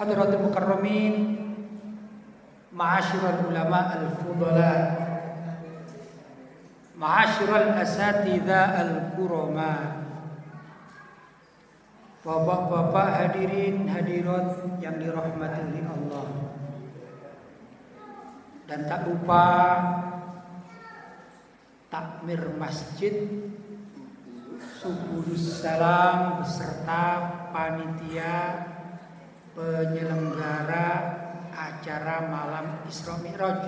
Hadratul Mukarramin Ma'asyiral ulama al-fudala Ma'asyiral asatidha al-kurama Bapak-bapak hadirin hadirat yang dirahmati oleh Allah. Dan tak lupa Takmir masjid Subuh salam beserta panitia penyelenggara acara malam Isra Mi'raj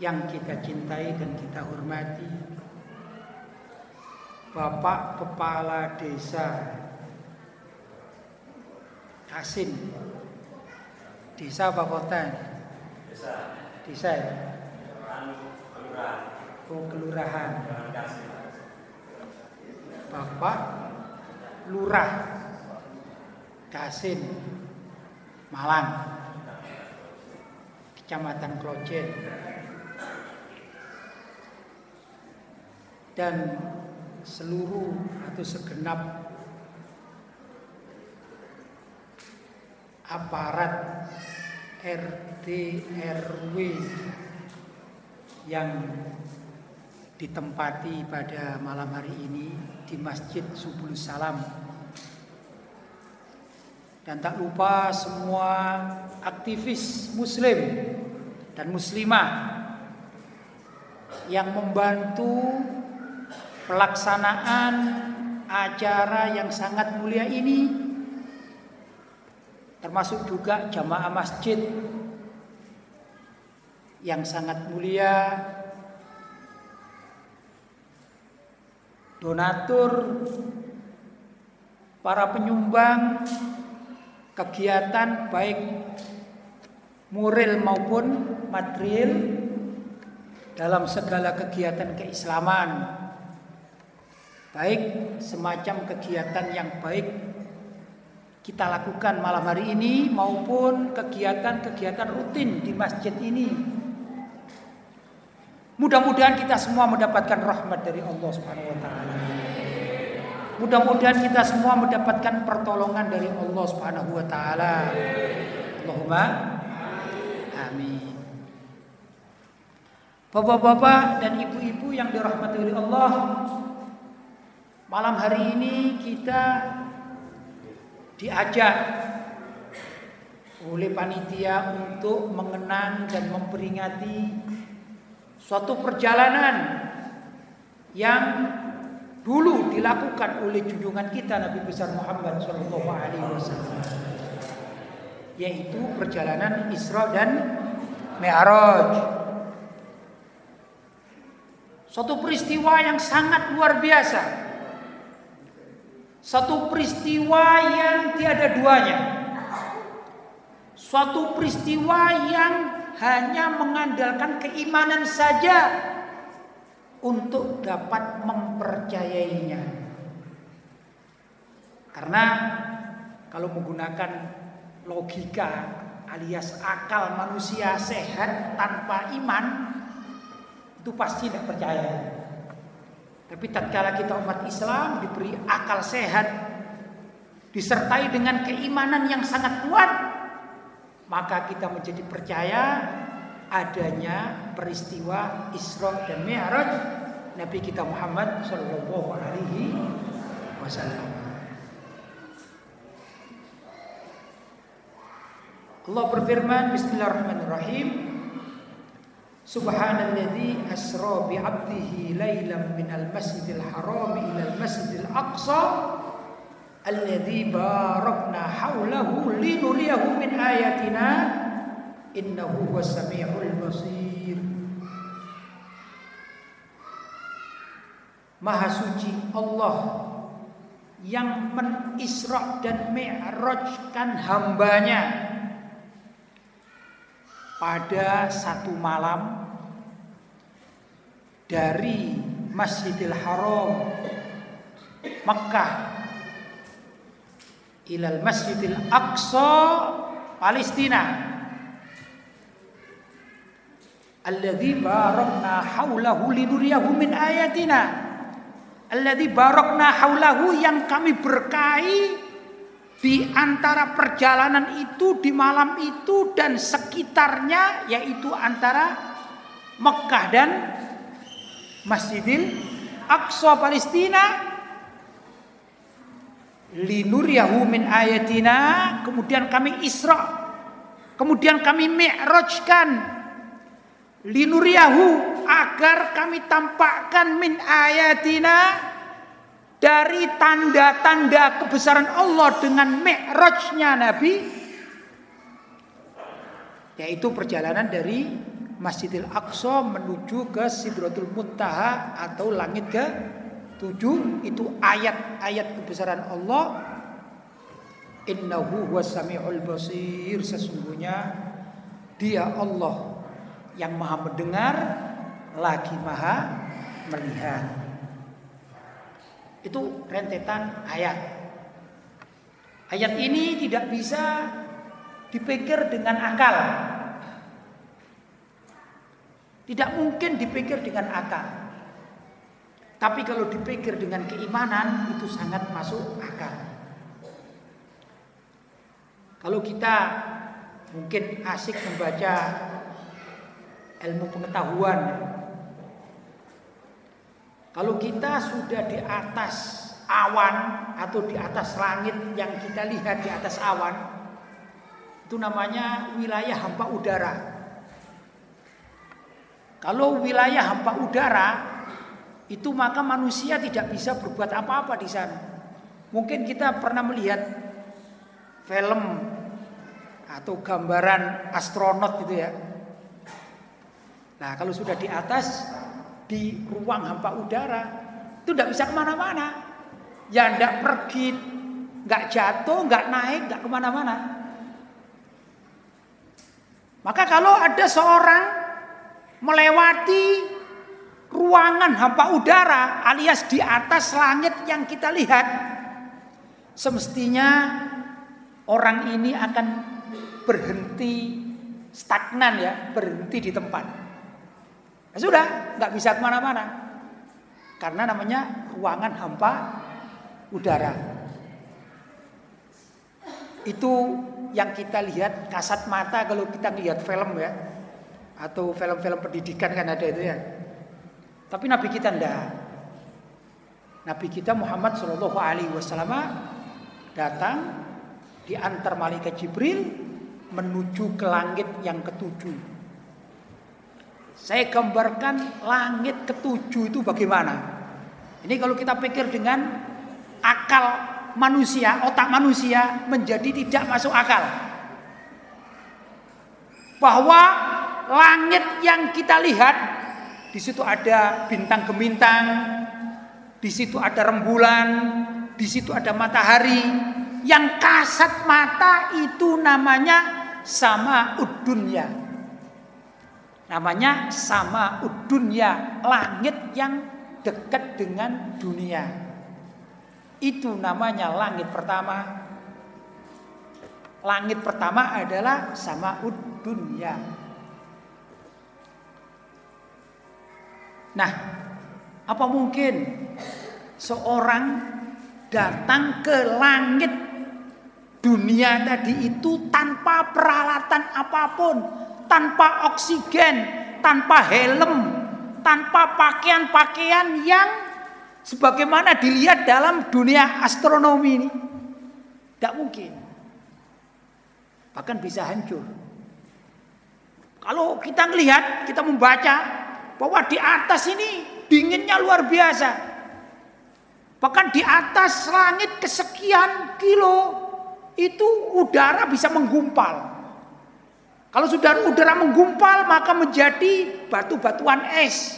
yang kita cintai dan kita hormati. Bapak Kepala Desa Kasin Desa apa kota? Desa. Desa ya? Oh kelurahan. Bapak Lurah Kasin Malang Kecamatan Klojen dan seluruh atau segenap aparat RT RW yang ditempati pada malam hari ini di Masjid Subul Salam dan tak lupa semua aktivis muslim dan muslimah yang membantu pelaksanaan acara yang sangat mulia ini termasuk juga jamaah masjid yang sangat mulia donatur para penyumbang kegiatan baik moral maupun material dalam segala kegiatan keislaman. Baik semacam kegiatan yang baik kita lakukan malam hari ini maupun kegiatan-kegiatan rutin di masjid ini. Mudah-mudahan kita semua mendapatkan rahmat dari Allah Subhanahu wa taala Mudah-mudahan kita semua mendapatkan pertolongan dari Allah Subhanahu wa taala. Allahumma amin. Bapak-bapak dan ibu-ibu yang dirahmati oleh Allah, malam hari ini kita diajak oleh panitia untuk mengenang dan memperingati suatu perjalanan yang dulu dilakukan oleh junjungan kita Nabi besar Muhammad Shallallahu Alaihi Wasallam, yaitu perjalanan Isra dan Mi'raj. Suatu peristiwa yang sangat luar biasa. Satu peristiwa yang tiada duanya. Suatu peristiwa yang hanya mengandalkan keimanan saja untuk dapat mempercayainya. Karena kalau menggunakan logika alias akal manusia sehat tanpa iman itu pasti tidak percaya. Tapi tatkala kita umat Islam diberi akal sehat disertai dengan keimanan yang sangat kuat, maka kita menjadi percaya adanya peristiwa Isra dan Mi'raj Nabi kita Muhammad Shallallahu Alaihi Wasallam. Allah berfirman Bismillahirrahmanirrahim Subhanalladzi asra bi 'abdihi lailan minal masjidil haram ila al masjidil aqsa alladzi barakna haulahu linuriyahu min ayatina innahu huwas samiul basir Maha suci Allah yang menisra dan mi'rajkan hambanya. Pada satu malam dari Masjidil Haram Makkah ilal Masjidil Aqsa Palestina. Alladzi barakna haulahu linuriyahu min ayatina Alladzi barakna haulahu yang kami berkahi di antara perjalanan itu di malam itu dan sekitarnya yaitu antara Mekah dan Masjidil Aqsa Palestina. Linuriyahu min ayatina. Kemudian kami Isra. Kemudian kami mi'rajkan. Linuriyahu agar kami tampakkan min ayatina dari tanda-tanda kebesaran Allah dengan mi'rajnya Nabi yaitu perjalanan dari Masjidil Aqsa menuju ke Sidratul Muntaha atau langit ke tujuh. Itu ayat-ayat kebesaran Allah. Innahu huwas samiul basir. Sesungguhnya dia Allah yang maha mendengar lagi maha melihat. Itu rentetan ayat. Ayat ini tidak bisa dipikir dengan akal. Tidak mungkin dipikir dengan akal. Tapi kalau dipikir dengan keimanan itu sangat masuk akal. Kalau kita mungkin asik membaca ilmu pengetahuan. Kalau kita sudah di atas awan atau di atas langit yang kita lihat di atas awan, itu namanya wilayah hampa udara. Kalau wilayah hampa udara, itu maka manusia tidak bisa berbuat apa-apa di sana. Mungkin kita pernah melihat film atau gambaran astronot gitu ya Nah kalau sudah di atas di ruang hampa udara itu tidak bisa ke mana-mana. Ya tidak pergi, nggak jatuh, nggak naik, nggak ke mana-mana. Maka kalau ada seorang melewati ruangan hampa udara alias di atas langit yang kita lihat, semestinya orang ini akan berhenti stagnan ya, berhenti di tempat. Ya sudah, nggak bisa ke mana-mana. Karena namanya ruangan hampa udara. Itu yang kita lihat kasat mata kalau kita lihat film ya. Atau film-film pendidikan kan ada itu ya. Tapi Nabi kita enggak. Nabi kita Muhammad Shallallahu Alaihi Wasallam datang diantar malaikat Jibril menuju ke langit yang ketujuh. Saya gambarkan langit ketujuh itu bagaimana. Ini kalau kita pikir dengan akal manusia, otak manusia menjadi tidak masuk akal. Bahwa langit yang kita lihat di situ ada bintang gemintang, di situ ada rembulan, di situ ada matahari. Yang kasat mata itu namanya sama udunya Namanya sama dunia, langit yang dekat dengan dunia. Itu namanya langit pertama. Langit pertama adalah sama dunia. Nah, apa mungkin seorang datang ke langit dunia tadi itu tanpa peralatan apa pun, tanpa oksigen, tanpa helm, tanpa pakaian-pakaian yang sebagaimana dilihat dalam dunia astronomi ini. Tidak mungkin. Bahkan bisa hancur. Kalau kita melihat, kita membaca bahwa di atas ini dinginnya luar biasa. Bahkan di atas langit kesekian kilo itu udara bisa menggumpal. Kalau sudah udara menggumpal maka menjadi batu-batuan es.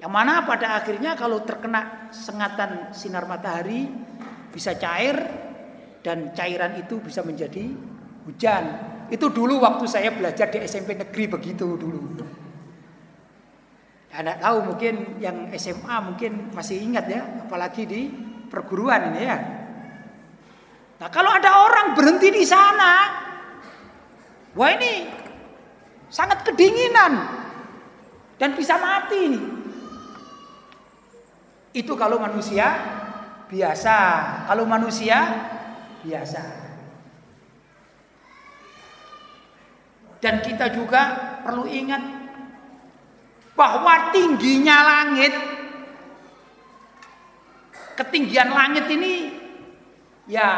Yang mana pada akhirnya kalau terkena sengatan sinar matahari bisa cair dan cairan itu bisa menjadi hujan. Itu dulu waktu saya belajar di SMP negeri begitu dulu. Anda tahu mungkin yang SMA mungkin masih ingat ya, apalagi di perguruan ini ya. Nah kalau ada orang berhenti di sana, wah ini sangat kedinginan dan bisa mati. Itu kalau manusia biasa, kalau manusia biasa. Dan kita juga perlu ingat bahwa tingginya langit ketinggian langit ini ya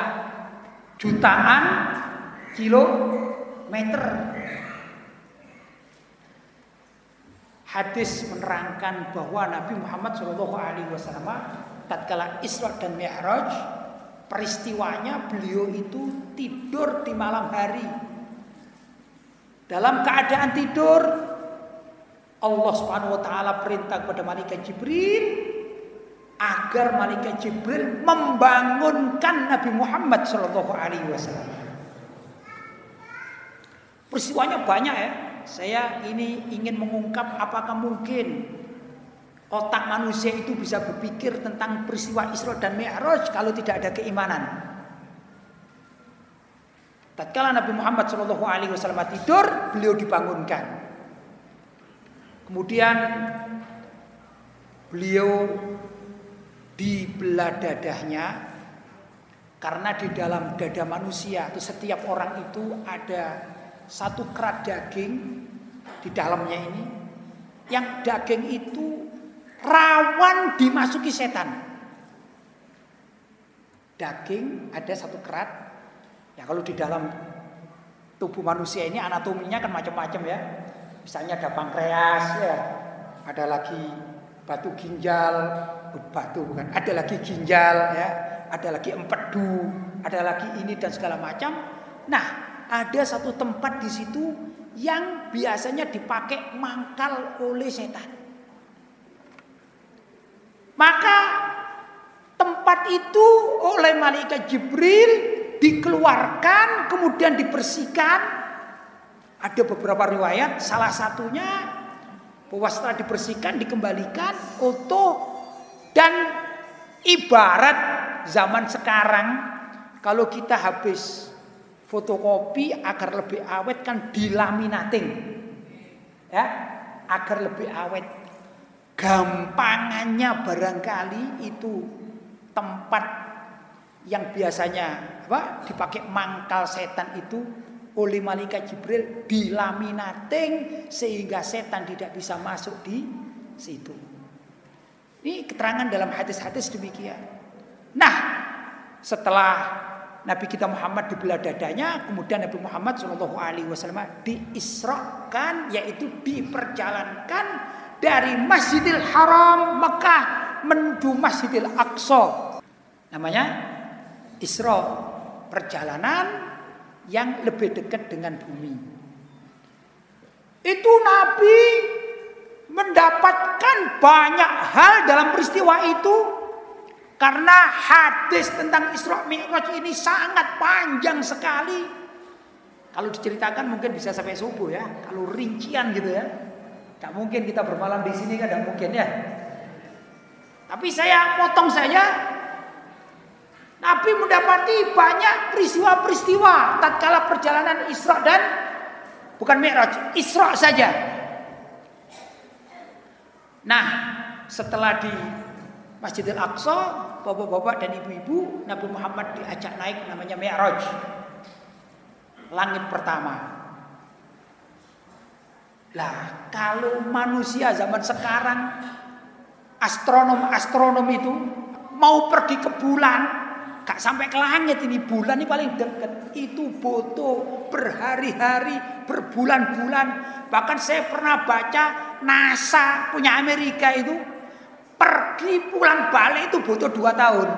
jutaan kilometer. Hadis menerangkan bahwa Nabi Muhammad Shallallahu Alaihi Wasallam tatkala Isra dan Mi'raj peristiwanya beliau itu tidur di malam hari. Dalam keadaan tidur Allah Subhanahu wa taala perintah kepada malaikat Jibril agar malaikat Jibril membangunkan Nabi Muhammad Shallallahu alaihi wasallam. Peristiwanya banyak ya. Saya ini ingin mengungkap apakah mungkin otak manusia itu bisa berpikir tentang peristiwa Isra dan Mi'raj kalau tidak ada keimanan. Tatkala Nabi Muhammad Shallallahu alaihi wasallam tidur, beliau dibangunkan. Kemudian beliau dibelah dadahnya karena di dalam dada manusia atau setiap orang itu ada satu kerat daging di dalamnya ini yang daging itu rawan dimasuki setan. Daging ada satu kerat. Ya kalau di dalam tubuh manusia ini anatominya kan macam-macam ya. Misalnya ada pankreas ya, ada lagi batu ginjal, oh, batu bukan, ada lagi ginjal ya, ada lagi empedu, ada lagi ini dan segala macam. Nah, ada satu tempat di situ yang biasanya dipakai mangkal oleh setan. Maka tempat itu oleh malaikat Jibril dikeluarkan kemudian dibersihkan ada beberapa riwayat, salah satunya bahwa setelah dibersihkan, dikembalikan, utuh dan ibarat zaman sekarang kalau kita habis fotokopi agar lebih awet kan dilaminating. Ya, agar lebih awet. Gampangannya barangkali itu tempat yang biasanya apa dipakai mangkal setan itu oleh malaikat Jibril dilaminating sehingga setan tidak bisa masuk di situ. Ini keterangan dalam hadis-hadis demikian. Nah, setelah Nabi kita Muhammad dibelah dadanya, kemudian Nabi Muhammad Shallallahu Alaihi Wasallam diisrokan, yaitu diperjalankan dari Masjidil Haram Mekah menuju Masjidil Aqsa. Namanya Isra, perjalanan yang lebih dekat dengan bumi. Itu Nabi mendapatkan banyak hal dalam peristiwa itu karena hadis tentang Isra Mi'raj ini sangat panjang sekali. Kalau diceritakan mungkin bisa sampai subuh ya. Kalau rincian gitu ya. Tidak mungkin kita bermalam di sini kan tidak mungkin ya. Tapi saya potong saja Nabi mendapati banyak peristiwa-peristiwa tatkala perjalanan Isra dan bukan Mi'raj, Isra saja. Nah, setelah di Masjidil Aqsa, bapak-bapak dan ibu-ibu, Nabi Muhammad diajak naik namanya Mi'raj. Langit pertama. Lah, kalau manusia zaman sekarang astronom-astronom itu mau pergi ke bulan, Gak sampai ke langit ini bulan ini paling dekat. Itu butuh berhari-hari, berbulan-bulan. Bahkan saya pernah baca NASA punya Amerika itu pergi pulang balik itu butuh dua tahun.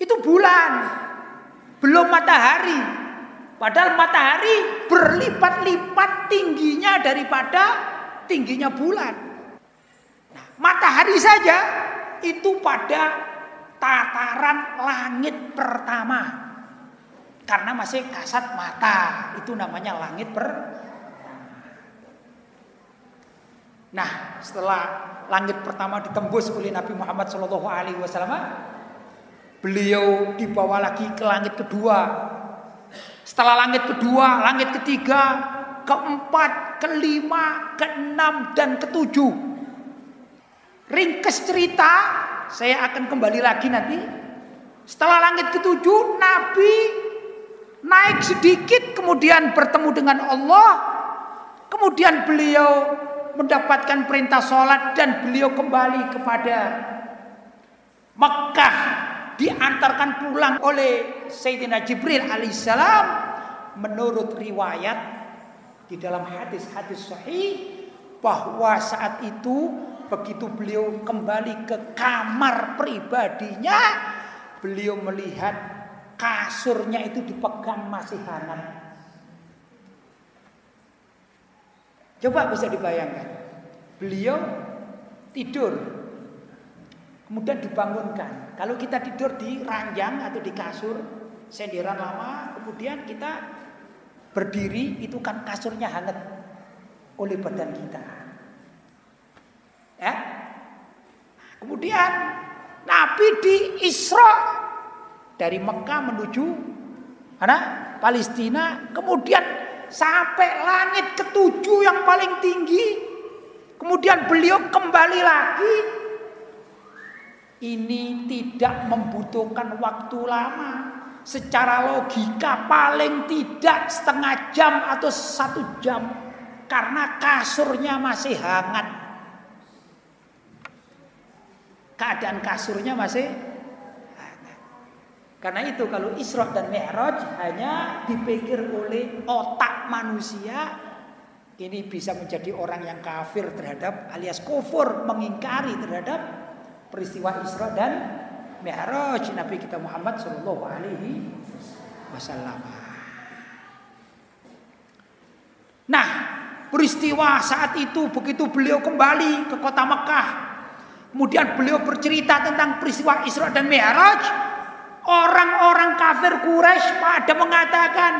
Itu bulan, belum matahari. Padahal matahari berlipat-lipat tingginya daripada tingginya bulan. Matahari saja itu pada tataran langit pertama. Karena masih kasat mata, itu namanya langit per. Nah, setelah langit pertama ditembus oleh Nabi Muhammad Shallallahu Alaihi Wasallam, beliau dibawa lagi ke langit kedua. Setelah langit kedua, langit ketiga, keempat, kelima, keenam, dan ketujuh. Ringkes cerita, saya akan kembali lagi nanti. Setelah langit ketujuh, Nabi naik sedikit kemudian bertemu dengan Allah. Kemudian beliau mendapatkan perintah sholat dan beliau kembali kepada Mekah diantarkan pulang oleh Sayyidina Jibril alaihissalam menurut riwayat di dalam hadis-hadis sahih bahwa saat itu begitu beliau kembali ke kamar pribadinya beliau melihat kasurnya itu dipegang masih hangat. Coba bisa dibayangkan. Beliau tidur. Kemudian dibangunkan. Kalau kita tidur di ranjang atau di kasur, senderan lama, kemudian kita berdiri, itu kan kasurnya hangat oleh badan kita. Ya. Kemudian Nabi di Isra dari Mekah menuju mana? Palestina, kemudian sampai langit ketujuh yang paling tinggi. Kemudian beliau kembali lagi. Ini tidak membutuhkan waktu lama. Secara logika paling tidak setengah jam atau satu jam. Karena kasurnya masih hangat. Keadaan kasurnya masih karena itu kalau Isra dan Mi'raj hanya dipikir oleh otak manusia ini bisa menjadi orang yang kafir terhadap alias kufur mengingkari terhadap peristiwa Isra dan Mi'raj Nabi kita Muhammad Shallallahu alaihi wasallam. Nah, peristiwa saat itu begitu beliau kembali ke kota Mekah, kemudian beliau bercerita tentang peristiwa Isra dan Mi'raj, Orang-orang kafir Quraisy pada mengatakan,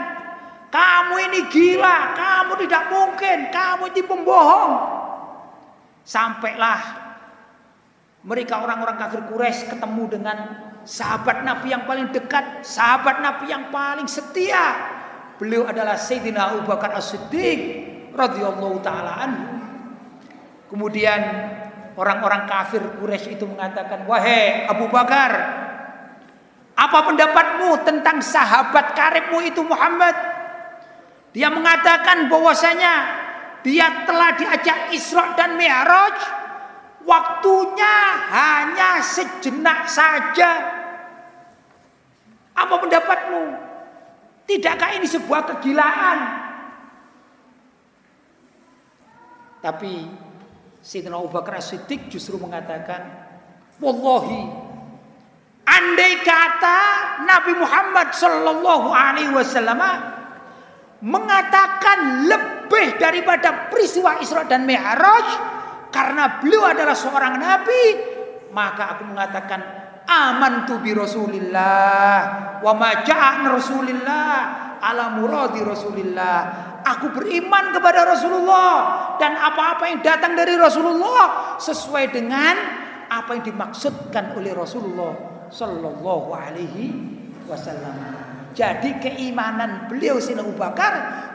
kamu ini gila, kamu tidak mungkin, kamu ini pembohong. Sampailah mereka orang-orang kafir Quraisy ketemu dengan sahabat Nabi yang paling dekat, sahabat Nabi yang paling setia. Beliau adalah Sayyidina Abu Bakar As-Siddiq radhiyallahu taala. Kemudian orang-orang kafir Quraisy itu mengatakan, "Wahai Abu Bakar, apa pendapatmu tentang sahabat karibmu itu Muhammad? Dia mengatakan bahwasanya dia telah diajak Isra dan Mi'raj. Waktunya hanya sejenak saja. Apa pendapatmu? Tidakkah ini sebuah kegilaan? Tapi Sayyidina Abu Bakar Siddiq justru mengatakan, Wallahi Andai kata Nabi Muhammad Shallallahu Alaihi Wasallam mengatakan lebih daripada peristiwa Isra dan Mi'raj karena beliau adalah seorang nabi maka aku mengatakan aman tu bi Rasulillah wa ma Rasulillah ala muradi Rasulillah. Aku beriman kepada Rasulullah dan apa-apa yang datang dari Rasulullah sesuai dengan apa yang dimaksudkan oleh Rasulullah Sallallahu Alaihi Wasallam. Jadi keimanan beliau Sina Abu Bakar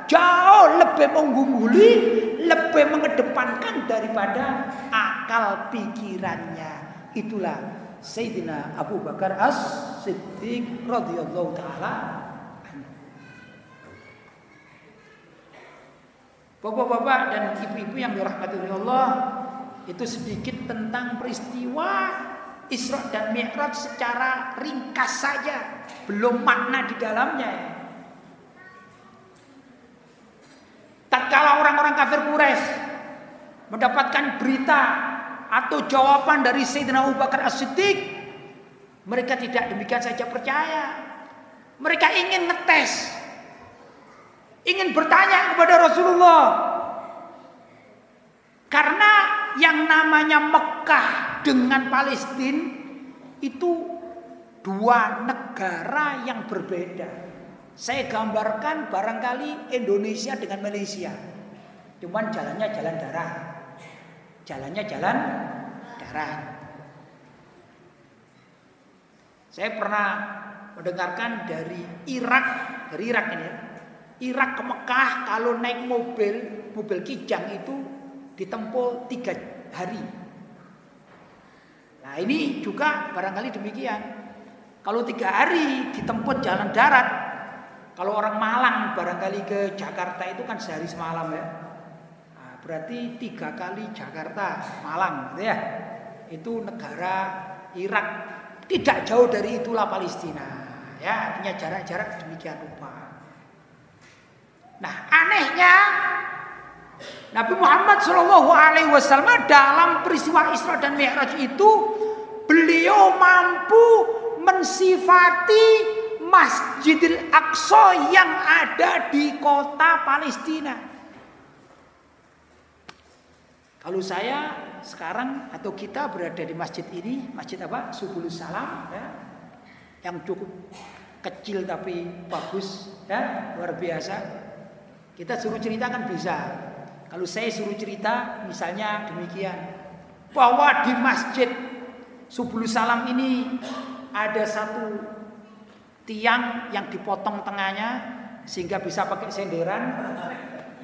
jauh lebih mengungguli, lebih mengedepankan daripada akal pikirannya. Itulah Sayyidina Abu Bakar As-Siddiq radhiyallahu taala Bapak-bapak dan ibu-ibu yang dirahmati oleh Allah, itu sedikit tentang peristiwa Isra dan Mi'raj secara ringkas saja, belum makna di dalamnya. Tatkala orang-orang kafir Quraisy mendapatkan berita atau jawaban dari Sayyidina Abu Bakar As-Siddiq, mereka tidak demikian saja percaya. Mereka ingin ngetes. Ingin bertanya kepada Rasulullah. Karena yang namanya Mekah dengan Palestina itu dua negara yang berbeda. Saya gambarkan barangkali Indonesia dengan Malaysia. Cuman jalannya jalan darat. Jalannya jalan darat. Saya pernah mendengarkan dari Irak, dari Irak ini ya. Irak ke Mekah kalau naik mobil, mobil kijang itu ditempuh tiga hari. Nah ini juga barangkali demikian. Kalau tiga hari ditempuh jalan darat, kalau orang Malang barangkali ke Jakarta itu kan sehari semalam ya. Nah, berarti tiga kali Jakarta, Malang gitu ya. Itu negara Irak tidak jauh dari itulah Palestina. Ya, artinya jarak-jarak demikian rupa. Nah, anehnya Nabi Muhammad Shallallahu Alaihi Wasallam dalam peristiwa Isra dan Mi'raj itu beliau mampu mensifati Masjidil Aqsa yang ada di kota Palestina. Kalau saya sekarang atau kita berada di masjid ini, masjid apa? Subulus Salam, ya, yang cukup kecil tapi bagus ya luar biasa kita suruh cerita kan bisa kalau saya suruh cerita misalnya demikian. Bahwa di masjid Subul Salam ini ada satu tiang yang dipotong tengahnya sehingga bisa pakai senderan.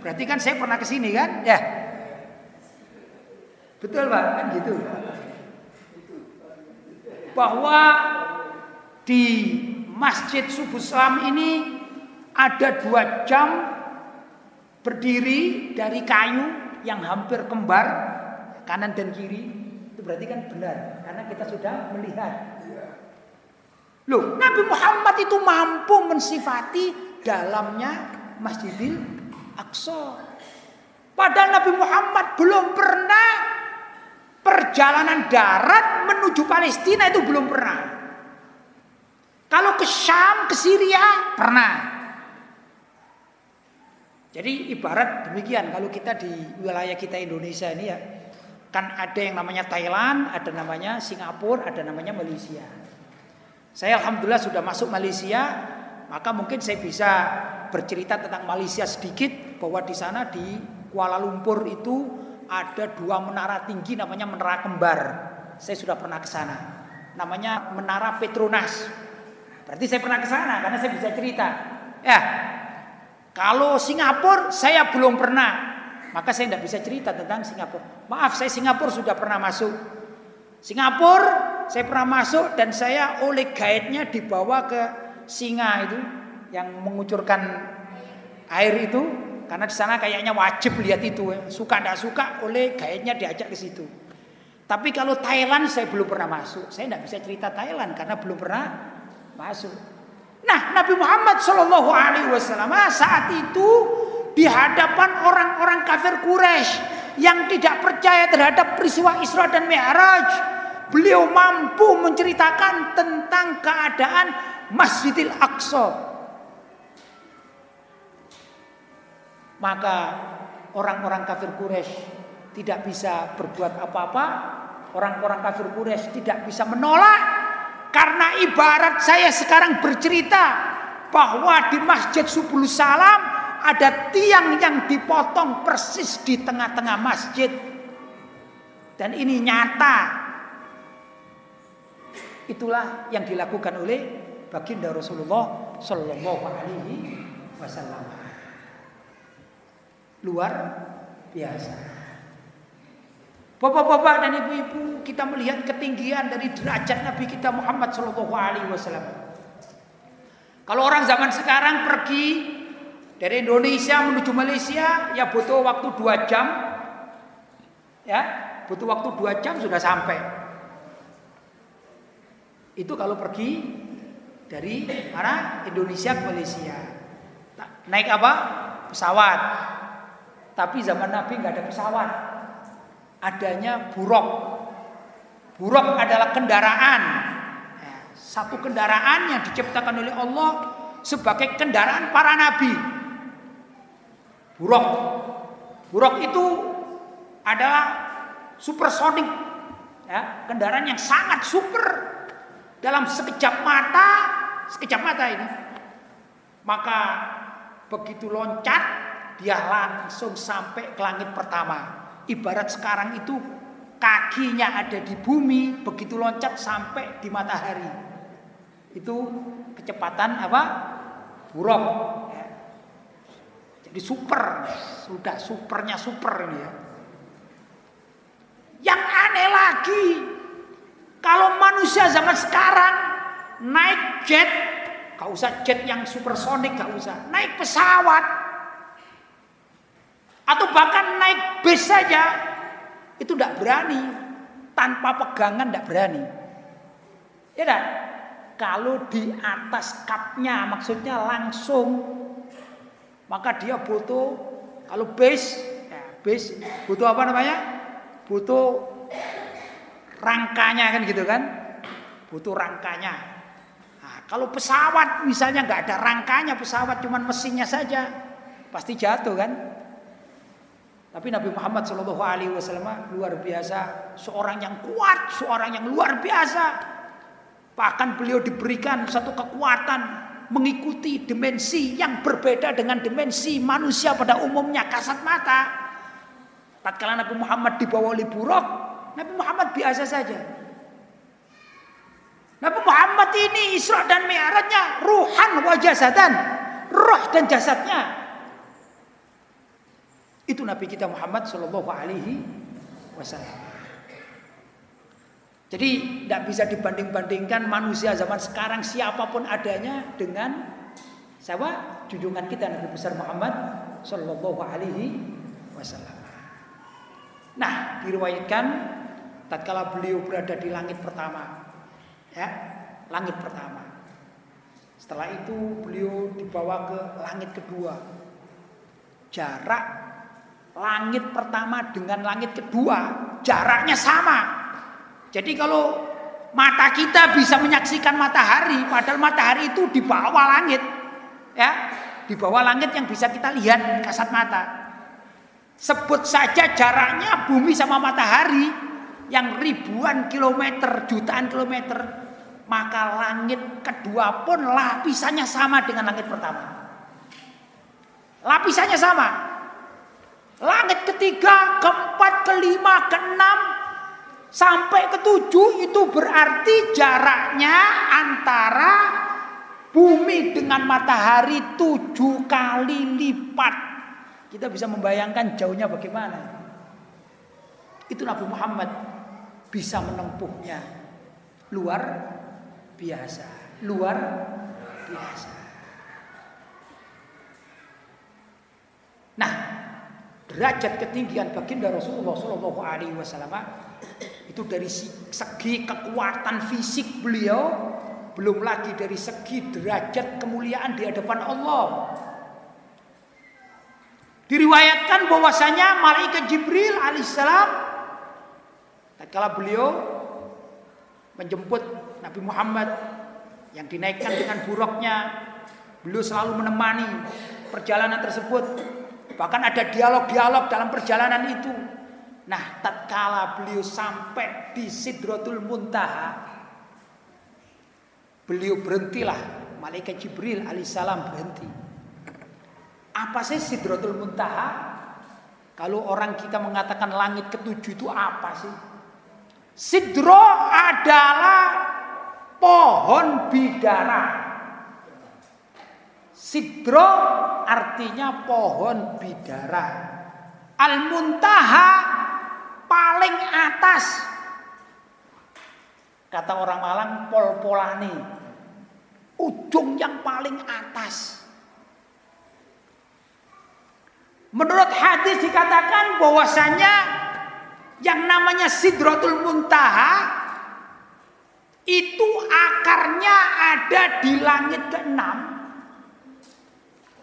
Berarti kan saya pernah ke sini kan? Ya. Betul pak? Kan gitu. Bahwa di Masjid Subuh Salam ini ada dua jam berdiri dari kayu yang hampir kembar kanan dan kiri itu berarti kan benar karena kita sudah melihat. Loh, Nabi Muhammad itu mampu mensifati dalamnya Masjidil Aqsa. Padahal Nabi Muhammad belum pernah perjalanan darat menuju Palestina itu belum pernah. Kalau ke Syam, ke Syria, pernah. Jadi ibarat demikian kalau kita di wilayah kita Indonesia ini ya kan ada yang namanya Thailand, ada namanya Singapura, ada namanya Malaysia. Saya alhamdulillah sudah masuk Malaysia, maka mungkin saya bisa bercerita tentang Malaysia sedikit bahwa di sana di Kuala Lumpur itu ada dua menara tinggi namanya menara kembar. Saya sudah pernah ke sana. Namanya Menara Petronas. Berarti saya pernah ke sana karena saya bisa cerita. Ya. Kalau Singapura saya belum pernah. Maka saya tidak bisa cerita tentang Singapura. Maaf, saya Singapura sudah pernah masuk. Singapura saya pernah masuk dan saya oleh guide-nya dibawa ke singa itu yang mengucurkan air itu karena di sana kayaknya wajib lihat itu suka tidak suka oleh guide-nya diajak ke situ. Tapi kalau Thailand saya belum pernah masuk. Saya tidak bisa cerita Thailand karena belum pernah masuk. Nah, Nabi Muhammad Shallallahu Alaihi Wasallam saat itu di hadapan orang-orang kafir Quraisy yang tidak percaya terhadap peristiwa Isra dan Mi'raj, beliau mampu menceritakan tentang keadaan Masjidil Aqsa. Maka orang-orang kafir Quraisy tidak bisa berbuat apa-apa, orang-orang kafir Quraisy tidak bisa menolak karena ibarat saya sekarang bercerita bahwa di Masjid Subul Salam ada tiang yang dipotong persis di tengah-tengah masjid. Dan ini nyata. Itulah yang dilakukan oleh baginda Rasulullah Shallallahu Alaihi Wasallam. Luar biasa. Bapak-bapak dan ibu-ibu, kita melihat ketinggian dari derajat Nabi kita Muhammad Shallallahu Alaihi Wasallam. Kalau orang zaman sekarang pergi dari Indonesia menuju Malaysia, ya butuh waktu dua jam, ya butuh waktu dua jam sudah sampai. Itu kalau pergi dari mana Indonesia ke Malaysia. Naik apa? Pesawat. Tapi zaman Nabi nggak ada pesawat adanya buruk. Buruk adalah kendaraan. Ya, satu kendaraan yang diciptakan oleh Allah sebagai kendaraan para nabi. Buruk. Buruk itu adalah supersonik Ya, kendaraan yang sangat super dalam sekejap mata, sekejap mata ini. Maka begitu loncat dia langsung sampai ke langit pertama. Ibarat sekarang itu kakinya ada di bumi, begitu loncat sampai di matahari. Itu kecepatan apa? Buruk. Ya. Jadi super, sudah supernya super ini ya. Yang aneh lagi, kalau manusia zaman sekarang naik jet, gak usah jet yang supersonik, gak usah. Naik pesawat, atau bahkan naik bis saja, itu tidak berani. Tanpa pegangan tidak berani. Ya kan? Kalau di atas kapnya maksudnya langsung, maka dia butuh, kalau bis, ya bis butuh apa namanya? butuh rangkanya kan gitu kan butuh rangkanya nah, kalau pesawat misalnya nggak ada rangkanya pesawat cuman mesinnya saja pasti jatuh kan tapi Nabi Muhammad Shallallahu Alaihi Wasallam luar biasa seorang yang kuat seorang yang luar biasa bahkan beliau diberikan satu kekuatan mengikuti dimensi yang berbeda dengan dimensi manusia pada umumnya kasat mata Tatkala Nabi Muhammad dibawa oleh buruk, Nabi Muhammad biasa saja. Nabi Muhammad ini Isra dan Mi'rajnya ruhan wa jasadan, roh dan jasadnya. Itu Nabi kita Muhammad Shallallahu Alaihi Wasallam. Jadi tidak bisa dibanding-bandingkan manusia zaman sekarang siapa pun adanya dengan siapa? Junjungan kita Nabi besar Muhammad Shallallahu Alaihi Wasallam. Nah, diriwayatkan tatkala beliau berada di langit pertama. Ya, langit pertama. Setelah itu beliau dibawa ke langit kedua. Jarak langit pertama dengan langit kedua jaraknya sama. Jadi kalau mata kita bisa menyaksikan matahari, padahal matahari itu di bawah langit. Ya, di bawah langit yang bisa kita lihat kasat mata. Sebut saja jaraknya bumi sama matahari yang ribuan kilometer, jutaan kilometer, maka langit kedua pun lapisannya sama dengan langit pertama. Lapisannya sama. Langit ketiga, keempat, kelima, keenam, sampai ketujuh itu berarti jaraknya antara bumi dengan matahari tujuh kali lipat kita bisa membayangkan jauhnya bagaimana. Itu Nabi Muhammad bisa menempuhnya. Luar biasa. Luar biasa. Nah, derajat ketinggian baginda Rasulullah Shallallahu Alaihi Wasallam itu dari segi kekuatan fisik beliau, belum lagi dari segi derajat kemuliaan di hadapan Allah. Diriwayatkan bahwasanya malaikat Jibril alaihissalam tatkala beliau menjemput Nabi Muhammad yang dinaikkan dengan buruknya, beliau selalu menemani perjalanan tersebut. Bahkan ada dialog-dialog dalam perjalanan itu. Nah, tatkala beliau sampai di Sidratul Muntaha, beliau berhentilah, malaikat Jibril alaihissalam berhenti. Apa sih Sidratul Muntaha? Kalau orang kita mengatakan langit ketujuh itu apa sih? Sidro adalah pohon bidara. Sidro artinya pohon bidara. Al-Muntaha paling atas. Kata orang Malang pol-polani. Ujung yang paling atas. Menurut hadis dikatakan bahwasanya yang namanya Sidratul Muntaha itu akarnya ada di langit keenam.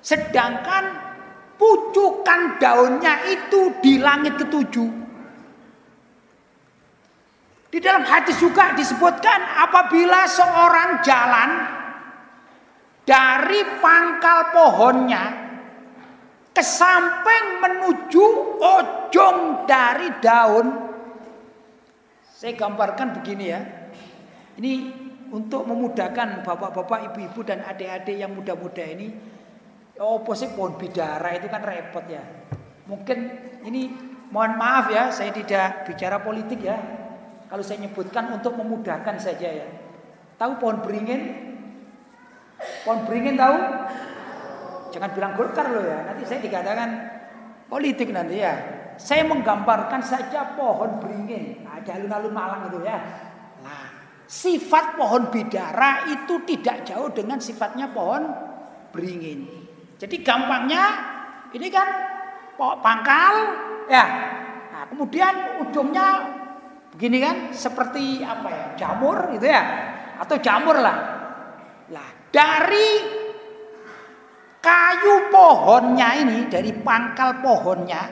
Sedangkan pucukan daunnya itu di langit ketujuh. Di dalam hadis juga disebutkan apabila seorang jalan dari pangkal pohonnya ke samping menuju ujung dari daun Saya gambarkan begini ya. Ini untuk memudahkan bapak-bapak, ibu-ibu dan adik-adik yang muda-muda ini. Oh, sih pohon bidara itu kan repot ya. Mungkin ini mohon maaf ya, saya tidak bicara politik ya. Kalau saya nyebutkan untuk memudahkan saja ya. Tahu pohon beringin? Pohon beringin tahu? Jangan bilang Golkar loh ya. Nanti saya dikatakan politik nanti ya. Saya menggambarkan saja pohon beringin. Ada alun-alun Malang itu ya. Nah, sifat pohon bidara itu tidak jauh dengan sifatnya pohon beringin. Jadi gampangnya ini kan pangkal ya. Nah, kemudian ujungnya begini kan seperti apa ya? Jamur gitu ya. Atau jamur lah. Lah, dari kayu pohonnya ini dari pangkal pohonnya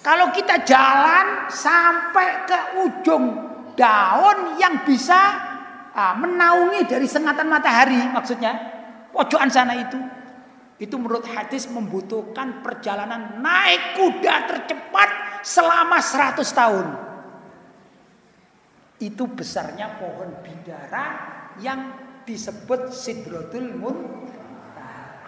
kalau kita jalan sampai ke ujung daun yang bisa ah, menaungi dari sengatan matahari maksudnya pojokan sana itu itu menurut hadis membutuhkan perjalanan naik kuda tercepat selama 100 tahun. Itu besarnya pohon bidara yang disebut Sidratul Muntaha.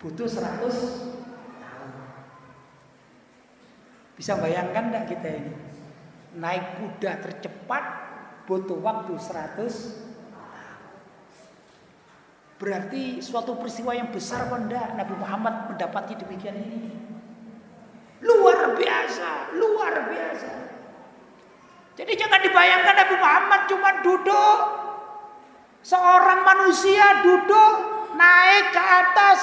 Butuh 100 bisa bayangkan enggak kita ini? Naik kuda tercepat butuh waktu 100 Berarti suatu peristiwa yang besar apa Nabi Muhammad mendapati demikian ini? Luar biasa, luar biasa. Jadi jangan dibayangkan Nabi Muhammad cuma duduk seorang manusia duduk naik ke atas.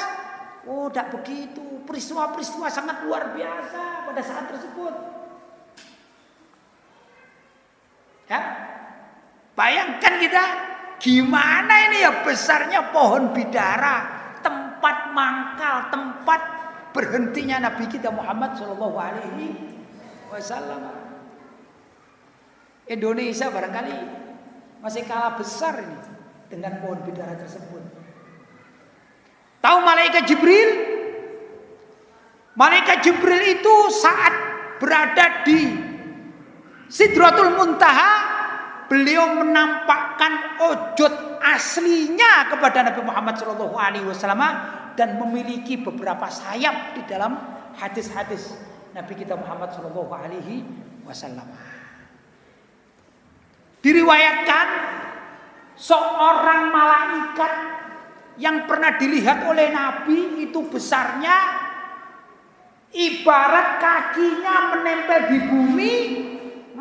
Oh, tidak begitu peristiwa-peristiwa sangat luar biasa pada saat tersebut. Ya. Bayangkan kita gimana ini ya besarnya pohon bidara, tempat mangkal, tempat berhentinya Nabi kita Muhammad Shallallahu alaihi wasallam. Indonesia barangkali masih kalah besar ini dengan pohon bidara tersebut. Tahu malaikat Jibril Malaikat Jibril itu saat berada di Sidratul Muntaha, beliau menampakkan wujud aslinya kepada Nabi Muhammad SAW dan memiliki beberapa sayap di dalam hadis-hadis Nabi kita Muhammad SAW. Diriwayatkan seorang malaikat yang pernah dilihat oleh Nabi itu besarnya Ibarat kakinya menempel di bumi,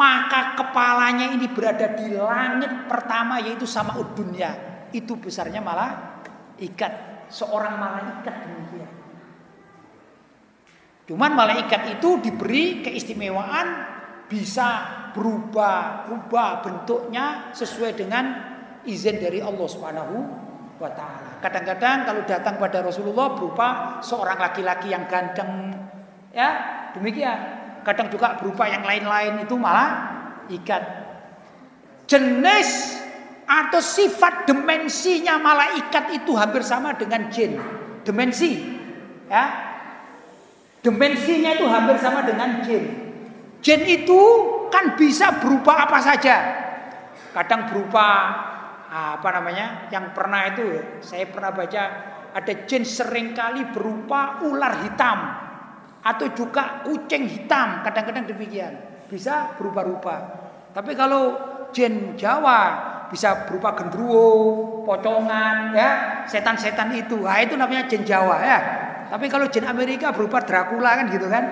maka kepalanya ini berada di langit pertama yaitu sama dunia. Itu besarnya malah ikat seorang malaikat demikian. Cuman malaikat itu diberi keistimewaan bisa berubah-ubah bentuknya sesuai dengan izin dari Allah Subhanahu wa taala. Kadang-kadang kalau datang pada Rasulullah berupa seorang laki-laki yang ganteng Ya, demikian. Kadang juga berupa yang lain-lain itu malah ikat. Jenis atau sifat dimensinya malaikat itu hampir sama dengan jin. Dimensi. Ya. Dimensinya itu hampir sama dengan jin. Jin itu kan bisa berupa apa saja. Kadang berupa apa namanya? Yang pernah itu saya pernah baca ada jin sering kali berupa ular hitam atau juga kucing hitam kadang-kadang demikian. Bisa berubah-ubah. Tapi kalau jin Jawa bisa berupa gendruwo pocongan ya setan-setan itu. Nah itu namanya jin Jawa ya. Tapi kalau jin Amerika berupa Dracula kan gitu kan?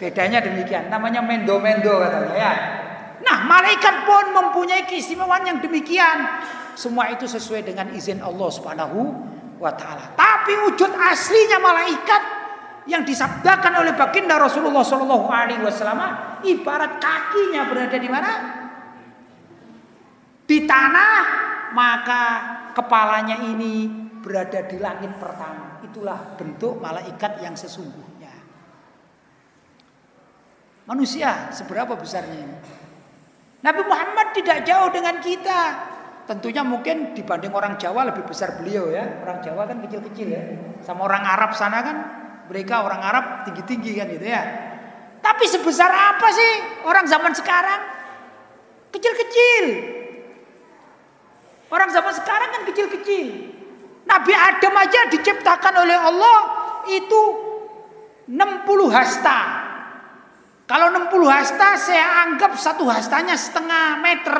Bedanya demikian. Namanya mendo-mendo katanya ya. Nah malaikat pun mempunyai keistimewaan yang demikian. Semua itu sesuai dengan izin Allah Subhanahu wa taala. Tapi wujud aslinya malaikat yang disabdakan oleh baginda Rasulullah Shallallahu Alaihi Wasallam ibarat kakinya berada di mana? Di tanah, maka kepalanya ini berada di langit pertama. Itulah bentuk malaikat yang sesungguhnya. Manusia seberapa besarnya ini? Nabi Muhammad tidak jauh dengan kita. Tentunya mungkin dibanding orang Jawa lebih besar beliau ya. Orang Jawa kan kecil-kecil ya. Sama orang Arab sana kan mereka orang Arab tinggi-tinggi kan gitu ya. Tapi sebesar apa sih orang zaman sekarang? Kecil-kecil. Orang zaman sekarang kan kecil-kecil. Nabi Adam aja diciptakan oleh Allah itu 60 hasta. Kalau 60 hasta saya anggap satu hastanya setengah meter.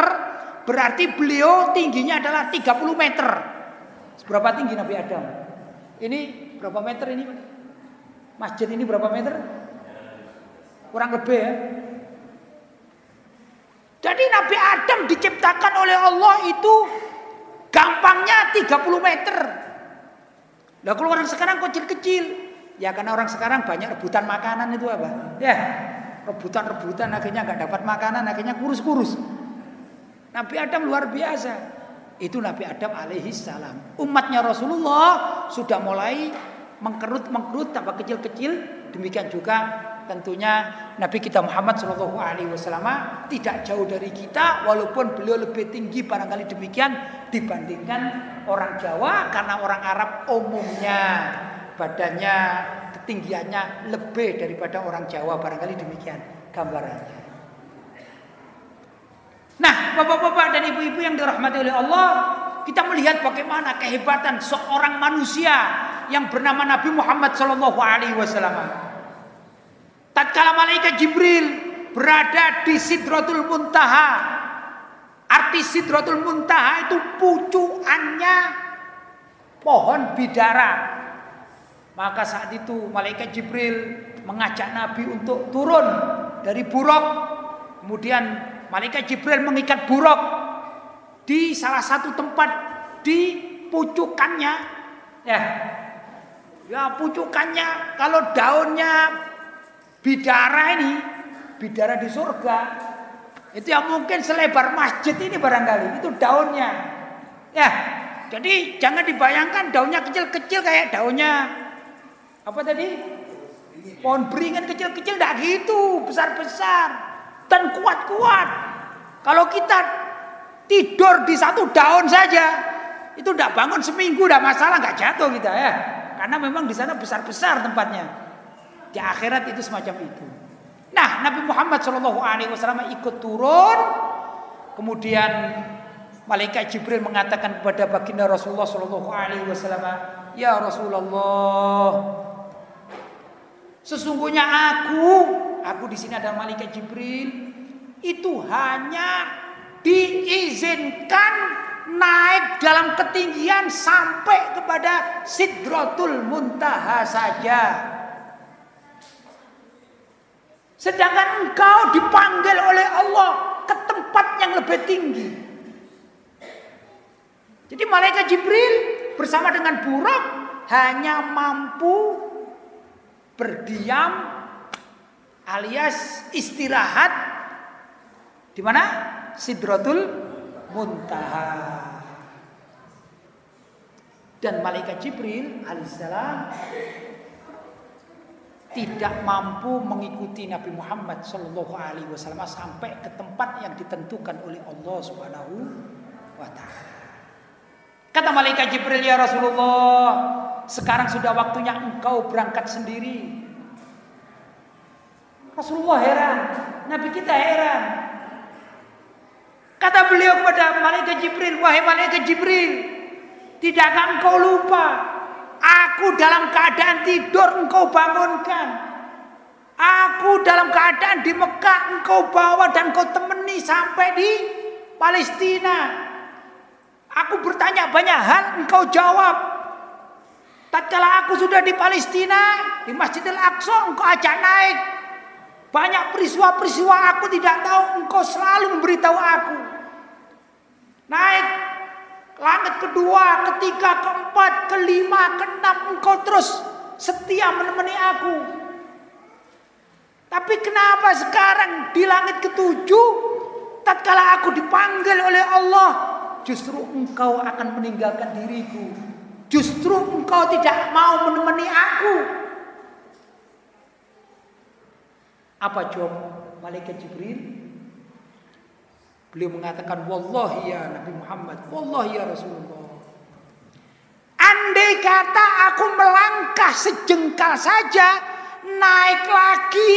Berarti beliau tingginya adalah 30 meter. Berapa tinggi Nabi Adam? Ini berapa meter ini? Masjid ini berapa meter? Kurang lebih ya. Jadi Nabi Adam diciptakan oleh Allah itu gampangnya 30 meter. Nah kalau orang sekarang kecil-kecil, ya karena orang sekarang banyak rebutan makanan itu apa? Ya, rebutan-rebutan akhirnya nggak dapat makanan, akhirnya kurus-kurus. Nabi Adam luar biasa. Itu Nabi Adam alaihi salam. Umatnya Rasulullah sudah mulai mengkerut-mengkerut tambah kecil-kecil. Demikian juga tentunya Nabi kita Muhammad Shallallahu Alaihi Wasallam tidak jauh dari kita walaupun beliau lebih tinggi barangkali demikian dibandingkan orang Jawa karena orang Arab umumnya badannya ketinggiannya lebih daripada orang Jawa barangkali demikian gambarannya. Nah, bapak-bapak dan ibu-ibu yang dirahmati oleh Allah, kita melihat bagaimana kehebatan seorang manusia yang bernama Nabi Muhammad Shallallahu Alaihi Wasallam. Tatkala malaikat Jibril berada di Sidratul Muntaha. Arti Sidratul Muntaha itu pucuannya pohon bidara. Maka saat itu malaikat Jibril mengajak Nabi untuk turun dari buruk. Kemudian malaikat Jibril mengikat buruk di salah satu tempat di pucukannya. Ya. Ya pucukannya kalau daunnya Bidara ini, bidara di surga, itu yang mungkin selebar masjid ini barangkali, itu daunnya. Ya, jadi jangan dibayangkan daunnya kecil-kecil kayak daunnya apa tadi? Pohon beringin kecil-kecil tidak gitu, besar-besar dan kuat-kuat. Kalau kita tidur di satu daun saja, itu tidak bangun seminggu, tidak masalah, nggak jatuh kita ya. Karena memang di sana besar-besar tempatnya. Di akhirat itu semacam itu. Nah, Nabi Muhammad Shallallahu Alaihi Wasallam ikut turun, kemudian malaikat Jibril mengatakan kepada baginda Rasulullah Shallallahu Alaihi Wasallam, ya Rasulullah, sesungguhnya aku, aku di sini ada malaikat Jibril, itu hanya diizinkan naik dalam ketinggian sampai kepada Sidratul Muntaha saja. Sedangkan engkau dipanggil oleh Allah ke tempat yang lebih tinggi. Jadi malaikat Jibril bersama dengan buruk hanya mampu berdiam alias istirahat di mana? Sidratul Muntaha. Dan malaikat Jibril alaihissalam tidak mampu mengikuti Nabi Muhammad Shallallahu Alaihi Wasallam sampai ke tempat yang ditentukan oleh Allah Subhanahu wa Ta'ala. Kata malaikat Jibril ya Rasulullah, sekarang sudah waktunya engkau berangkat sendiri. Rasulullah heran, Nabi kita heran. Kata beliau kepada malaikat Jibril, wahai malaikat Jibril, tidakkah engkau lupa Aku dalam keadaan tidur engkau bangunkan. Aku dalam keadaan di Mekah engkau bawa dan kau temani sampai di Palestina. Aku bertanya banyak hal engkau jawab. Tatkala aku sudah di Palestina, di Masjidil Aqsa engkau ajak naik. Banyak peristiwa-peristiwa aku tidak tahu engkau selalu memberitahu aku. Naik Langit kedua, ketiga, keempat, kelima, keenam engkau terus setia menemani aku. Tapi kenapa sekarang di langit ketujuh tatkala aku dipanggil oleh Allah justru engkau akan meninggalkan diriku. Justru engkau tidak mau menemani aku. Apa jawab malaikat Jibril? Beliau mengatakan wallahi ya Nabi Muhammad, wallahi ya Rasulullah. Andai kata aku melangkah sejengkal saja naik lagi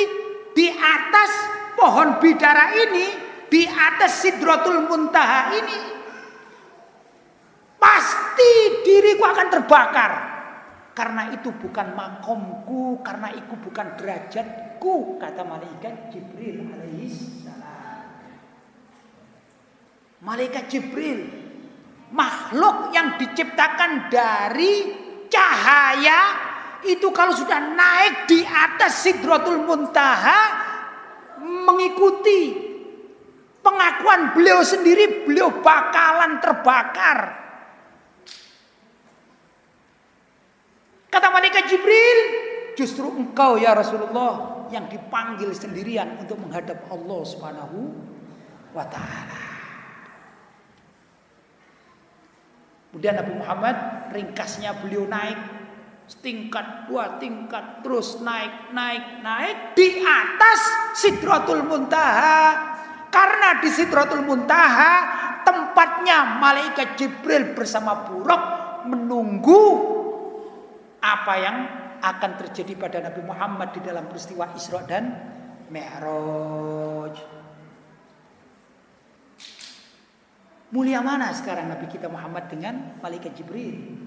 di atas pohon bidara ini, di atas Sidratul Muntaha ini, pasti diriku akan terbakar. Karena itu bukan makomku, karena itu bukan derajatku, kata malaikat Jibril alaihissalam. Malaikat Jibril, makhluk yang diciptakan dari cahaya itu kalau sudah naik di atas Sidratul Muntaha mengikuti pengakuan beliau sendiri beliau bakalan terbakar Kata malaikat Jibril, justru engkau ya Rasulullah yang dipanggil sendirian untuk menghadap Allah Subhanahu wa taala. Kemudian Nabi Muhammad ringkasnya beliau naik setingkat dua tingkat terus naik naik naik di atas Sidratul Muntaha. Karena di Sidratul Muntaha tempatnya malaikat Jibril bersama buruk menunggu apa yang akan terjadi pada Nabi Muhammad di dalam peristiwa Isra dan Mi'raj. Mulia mana sekarang Nabi kita Muhammad dengan malaikat Jibril?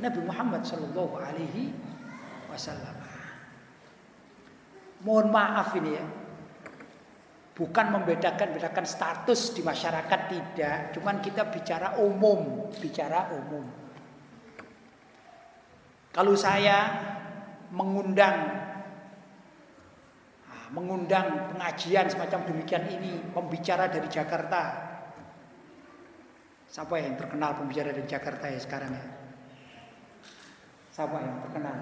Nabi Muhammad Shallallahu Alaihi Wasallam. Mohon maaf ini ya, bukan membedakan-bedakan status di masyarakat tidak, cuman kita bicara umum, bicara umum. Kalau saya mengundang ah, mengundang pengajian semacam demikian ini pembicara dari Jakarta. Siapa yang terkenal pembicara dari Jakarta ya sekarang ya? Siapa yang terkenal?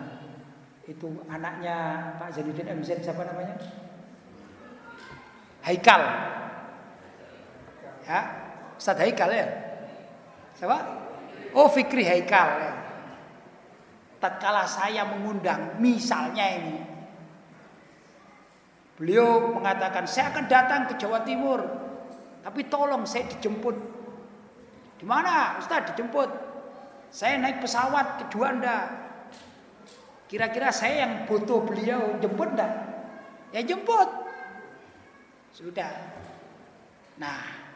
Itu anaknya Pak Zainuddin MZ siapa namanya? Haikal. Ya, Ustaz Haikal ya? Siapa? Oh Fikri Haikal ya tatkala saya mengundang misalnya ini beliau mengatakan saya akan datang ke Jawa Timur tapi tolong saya dijemput di mana? Ustaz dijemput. Saya naik pesawat ke Juanda kira-kira saya yang butuh beliau jemput enggak? Ya jemput. Sudah. Nah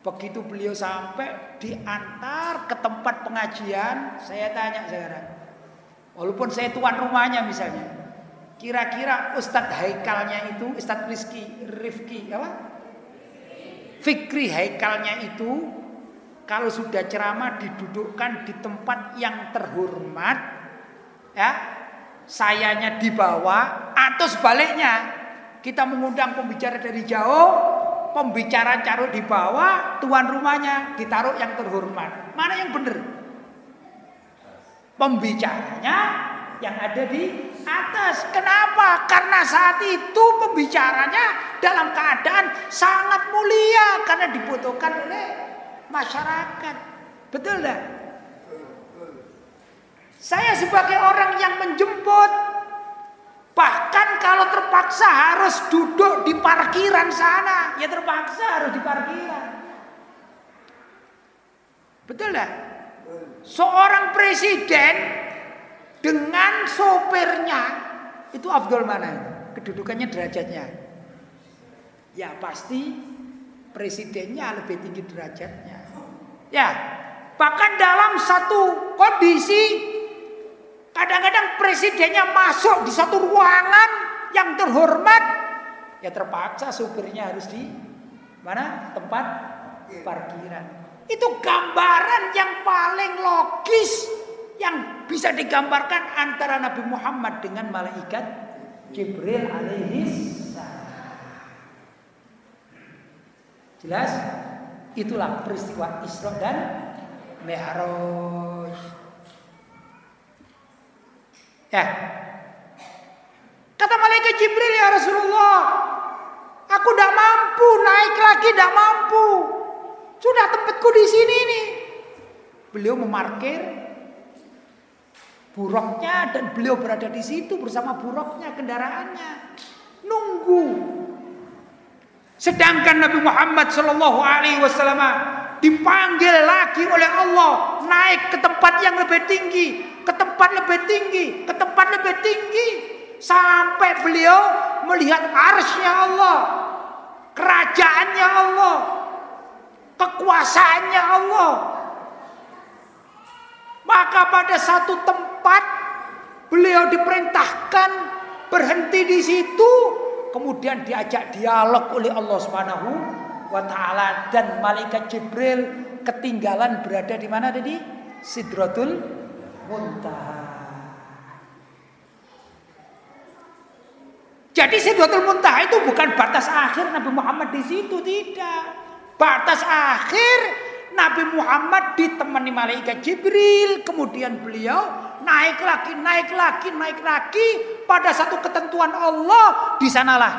Begitu beliau sampai diantar ke tempat pengajian, saya tanya sekarang, Walaupun saya tuan rumahnya misalnya. Kira-kira Ustadz Haikalnya itu, Ustadz Rizky, Rifki, apa? Fikri Haikalnya itu, kalau sudah ceramah didudukkan di tempat yang terhormat, ya, sayanya di bawah, atau sebaliknya, kita mengundang pembicara dari jauh, pembicara taruh di bawah, tuan rumahnya ditaruh yang terhormat. Mana yang benar? pembicaranya yang ada di atas. Kenapa? Karena saat itu pembicaranya dalam keadaan sangat mulia karena dibutuhkan oleh masyarakat. Betul tidak? Saya sebagai orang yang menjemput Bahkan kalau terpaksa harus duduk di parkiran sana Ya terpaksa harus di parkiran Betul tidak? seorang presiden dengan sopirnya itu afdol mana? Kedudukannya derajatnya. Ya pasti presidennya lebih tinggi derajatnya. Ya, bahkan dalam satu kondisi kadang-kadang presidennya masuk di satu ruangan yang terhormat, ya terpaksa sopirnya harus di mana? Tempat parkiran. Itu gambaran yang paling logis yang bisa digambarkan antara Nabi Muhammad dengan malaikat Jibril alaihi Jelas? Itulah peristiwa Isra dan Mi'raj. Ya. Kata malaikat Jibril ya Rasulullah, aku tidak mampu naik lagi, tidak mampu. Sudah tempatku di sini nih. Beliau memarkir buruknya dan beliau berada di situ bersama buruknya kendaraannya. Nunggu. Sedangkan Nabi Muhammad Shallallahu Alaihi Wasallam dipanggil lagi oleh Allah naik ke tempat yang lebih tinggi, ke tempat lebih tinggi, ke tempat lebih tinggi sampai beliau melihat arsnya Allah, kerajaannya Allah, kekuasaannya Allah. Maka pada satu tempat beliau diperintahkan berhenti di situ, kemudian diajak dialog oleh Allah Subhanahu wa taala dan malaikat Jibril ketinggalan berada di mana tadi? Sidratul Muntaha. Jadi Sidratul Muntaha itu bukan batas akhir Nabi Muhammad di situ tidak. Batas akhir Nabi Muhammad ditemani malaikat Jibril, kemudian beliau naik lagi, naik lagi, naik lagi pada satu ketentuan Allah. Di sanalah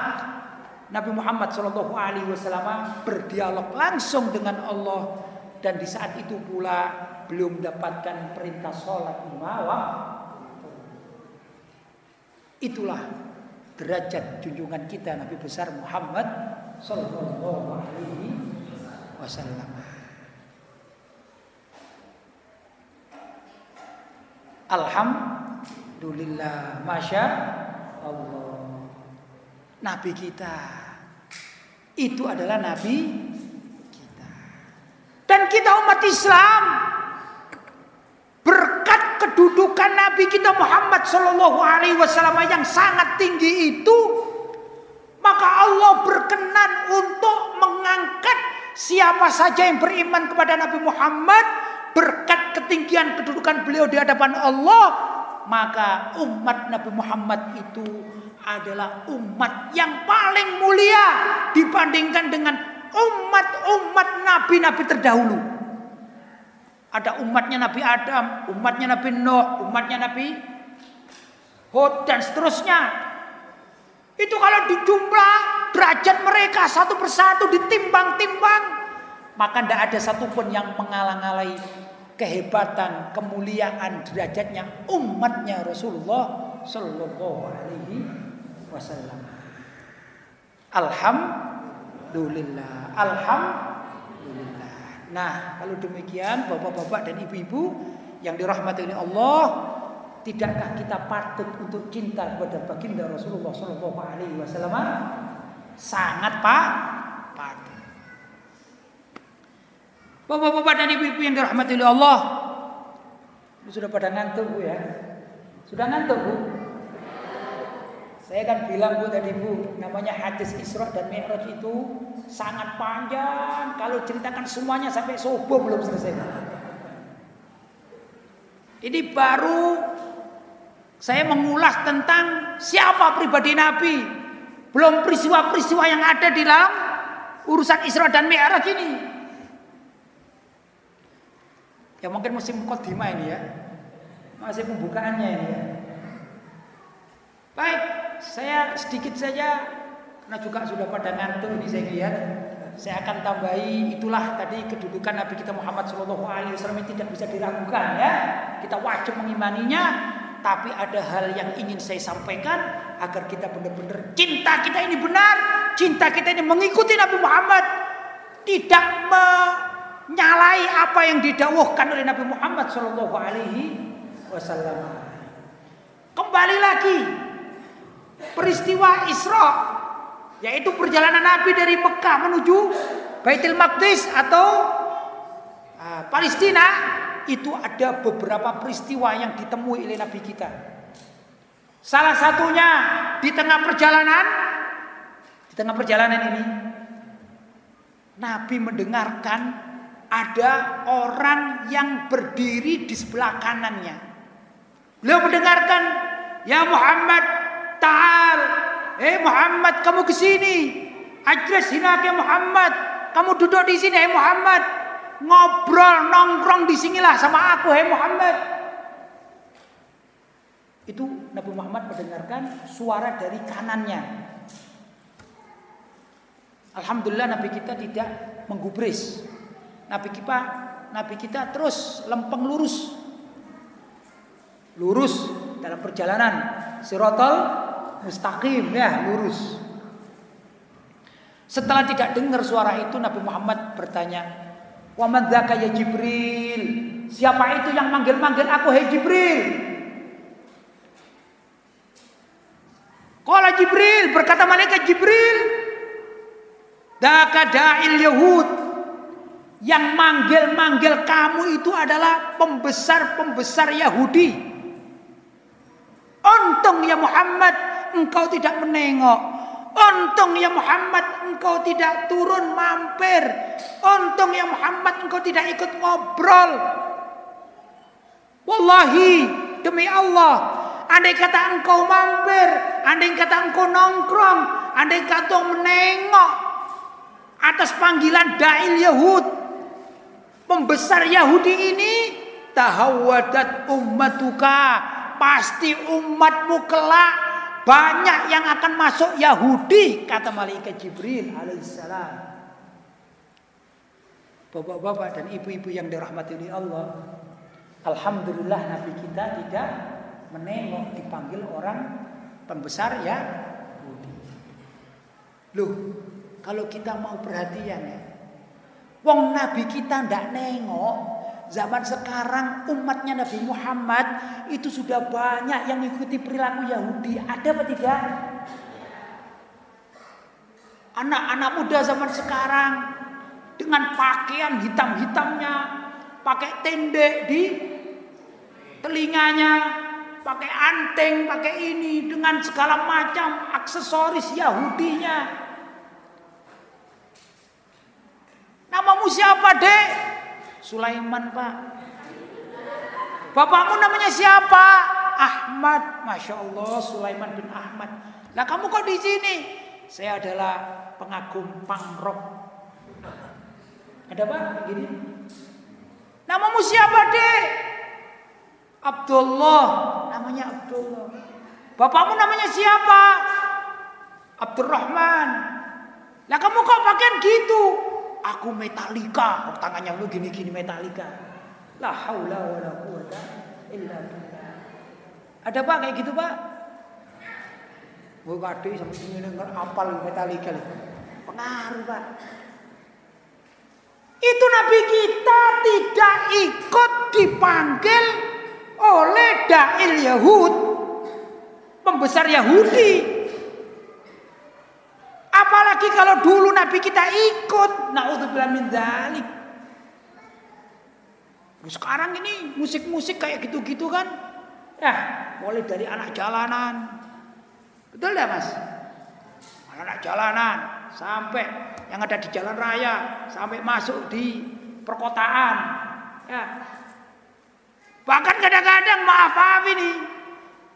Nabi Muhammad Shallallahu Alaihi Wasallam berdialog langsung dengan Allah dan di saat itu pula belum mendapatkan perintah sholat lima Itulah derajat junjungan kita Nabi besar Muhammad Shallallahu Alaihi Wasallam. Alhamdulillah, masya Allah. Nabi kita itu adalah nabi kita. Dan kita umat Islam berkat kedudukan Nabi kita Muhammad Wasallam yang sangat tinggi itu, maka Allah berkenan untuk mengangkat siapa saja yang beriman kepada Nabi Muhammad berkat ketinggian kedudukan beliau di hadapan Allah, maka umat Nabi Muhammad itu adalah umat yang paling mulia dibandingkan dengan umat-umat nabi-nabi terdahulu. Ada umatnya Nabi Adam, umatnya Nabi Nuh, umatnya Nabi Hud dan seterusnya. Itu kalau dijumlah derajat mereka satu persatu ditimbang-timbang, maka tidak ada satupun yang mengalang-alai kehebatan, kemuliaan derajatnya umatnya Rasulullah Shallallahu Alaihi Wasallam. Alhamdulillah, Alhamdulillah. Nah, kalau demikian, bapak-bapak dan ibu-ibu yang dirahmati oleh Allah, tidakkah kita patut untuk cinta kepada baginda Rasulullah Shallallahu Alaihi Wasallam? Sangat pak, Bapak-bapak dan ibu-ibu yang dirahmati oleh Allah. Sudah pada ngantuk Bu ya? Sudah ngantuk Bu? Saya kan bilang Bu tadi Bu, namanya hadis Isra dan Mi'raj itu sangat panjang. Kalau ceritakan semuanya sampai subuh belum selesai. Ini baru saya mengulas tentang siapa pribadi Nabi. Belum peristiwa-peristiwa yang ada di dalam urusan Isra dan Mi'raj ini. Ya mungkin musim kodima ini ya. Masih pembukaannya ini ya. Baik, saya sedikit saja karena juga sudah pada ngantuk ini saya lihat. Saya akan tambahi itulah tadi kedudukan Nabi kita Muhammad Shallallahu Alaihi Wasallam tidak bisa diragukan ya. Kita wajib mengimaninya. Tapi ada hal yang ingin saya sampaikan agar kita benar-benar cinta kita ini benar, cinta kita ini mengikuti Nabi Muhammad, tidak me nyalai apa yang didawuhkan oleh Nabi Muhammad Shallallahu Alaihi Wasallam. Kembali lagi peristiwa Isra, yaitu perjalanan Nabi dari Mekah menuju Baitul Maqdis atau uh, Palestina, itu ada beberapa peristiwa yang ditemui oleh Nabi kita. Salah satunya di tengah perjalanan, di tengah perjalanan ini, Nabi mendengarkan ada orang yang berdiri di sebelah kanannya. Beliau mendengarkan, "Ya Muhammad, ta'al. Eh Muhammad, kamu ke sini. Ajres hinak ya Muhammad. Kamu duduk di sini, eh Muhammad. Ngobrol, nongkrong di sinilah sama aku, eh Muhammad." Itu Nabi Muhammad mendengarkan suara dari kanannya. Alhamdulillah Nabi kita tidak menggubris Nabi kita Nabi kita terus lempeng lurus. Lurus dalam perjalanan sirotol mustaqim ya, lurus. Setelah tidak dengar suara itu Nabi Muhammad bertanya, "Wa man ya Jibril?" Siapa itu yang manggil-manggil aku hai Jibril? Qala Jibril, berkata malaikat Jibril, Daka da'il Yahud yang manggil-manggil kamu itu adalah pembesar-pembesar Yahudi. Untung ya Muhammad engkau tidak menengok. Untung ya Muhammad engkau tidak turun mampir. Untung ya Muhammad engkau tidak ikut ngobrol. Wallahi demi Allah, andai kata engkau mampir, andai kata engkau nongkrong, andai kata menengok atas panggilan Da'il Yahud. Pembesar Yahudi ini tahawadat ummatuka. Pasti umatmu kelak banyak yang akan masuk Yahudi kata malaikat Jibril alaihissalam. Bapak-bapak dan ibu-ibu yang dirahmati oleh Allah. Alhamdulillah Nabi kita tidak menengok dipanggil orang pembesar ya Loh, kalau kita mau perhatian ya. Wong Nabi kita ndak nengok, zaman sekarang umatnya Nabi Muhammad itu sudah banyak yang mengikuti perilaku Yahudi. Ada apa tidak? Anak-anak muda zaman sekarang dengan pakaian hitam-hitamnya, pakai tendek di telinganya, pakai anteng, pakai ini dengan segala macam aksesoris Yahudinya. Namamu siapa, Dek? Sulaiman, Pak. Bapakmu namanya siapa? Ahmad. Masya Allah, Sulaiman bin Ahmad. Nah, kamu kok di sini? Saya adalah pengagum pangrok. Ada apa? Gini. Namamu siapa, Dek? Abdullah. Namanya Abdullah. Bapakmu namanya siapa? Abdurrahman. Lah kamu kok pakaian gitu? Aku metalika, oh, tangannya lu gini-gini metalika. La haula wala quwata illa billah. Ada Pak kayak gitu, Pak? Gue gede sampai sini denger apal metalika. Pengaruh, Pak. Itu Nabi kita tidak ikut dipanggil oleh Da'il Yahud. Pembesar Yahudi. Apalagi kalau dulu Nabi kita ikut. Na'udzubillah min dzalik. Sekarang ini musik-musik kayak gitu-gitu kan. Ya, mulai dari anak jalanan. Betul enggak, Mas? Anak jalanan sampai yang ada di jalan raya, sampai masuk di perkotaan. Ya. Bahkan kadang-kadang maaf maaf ini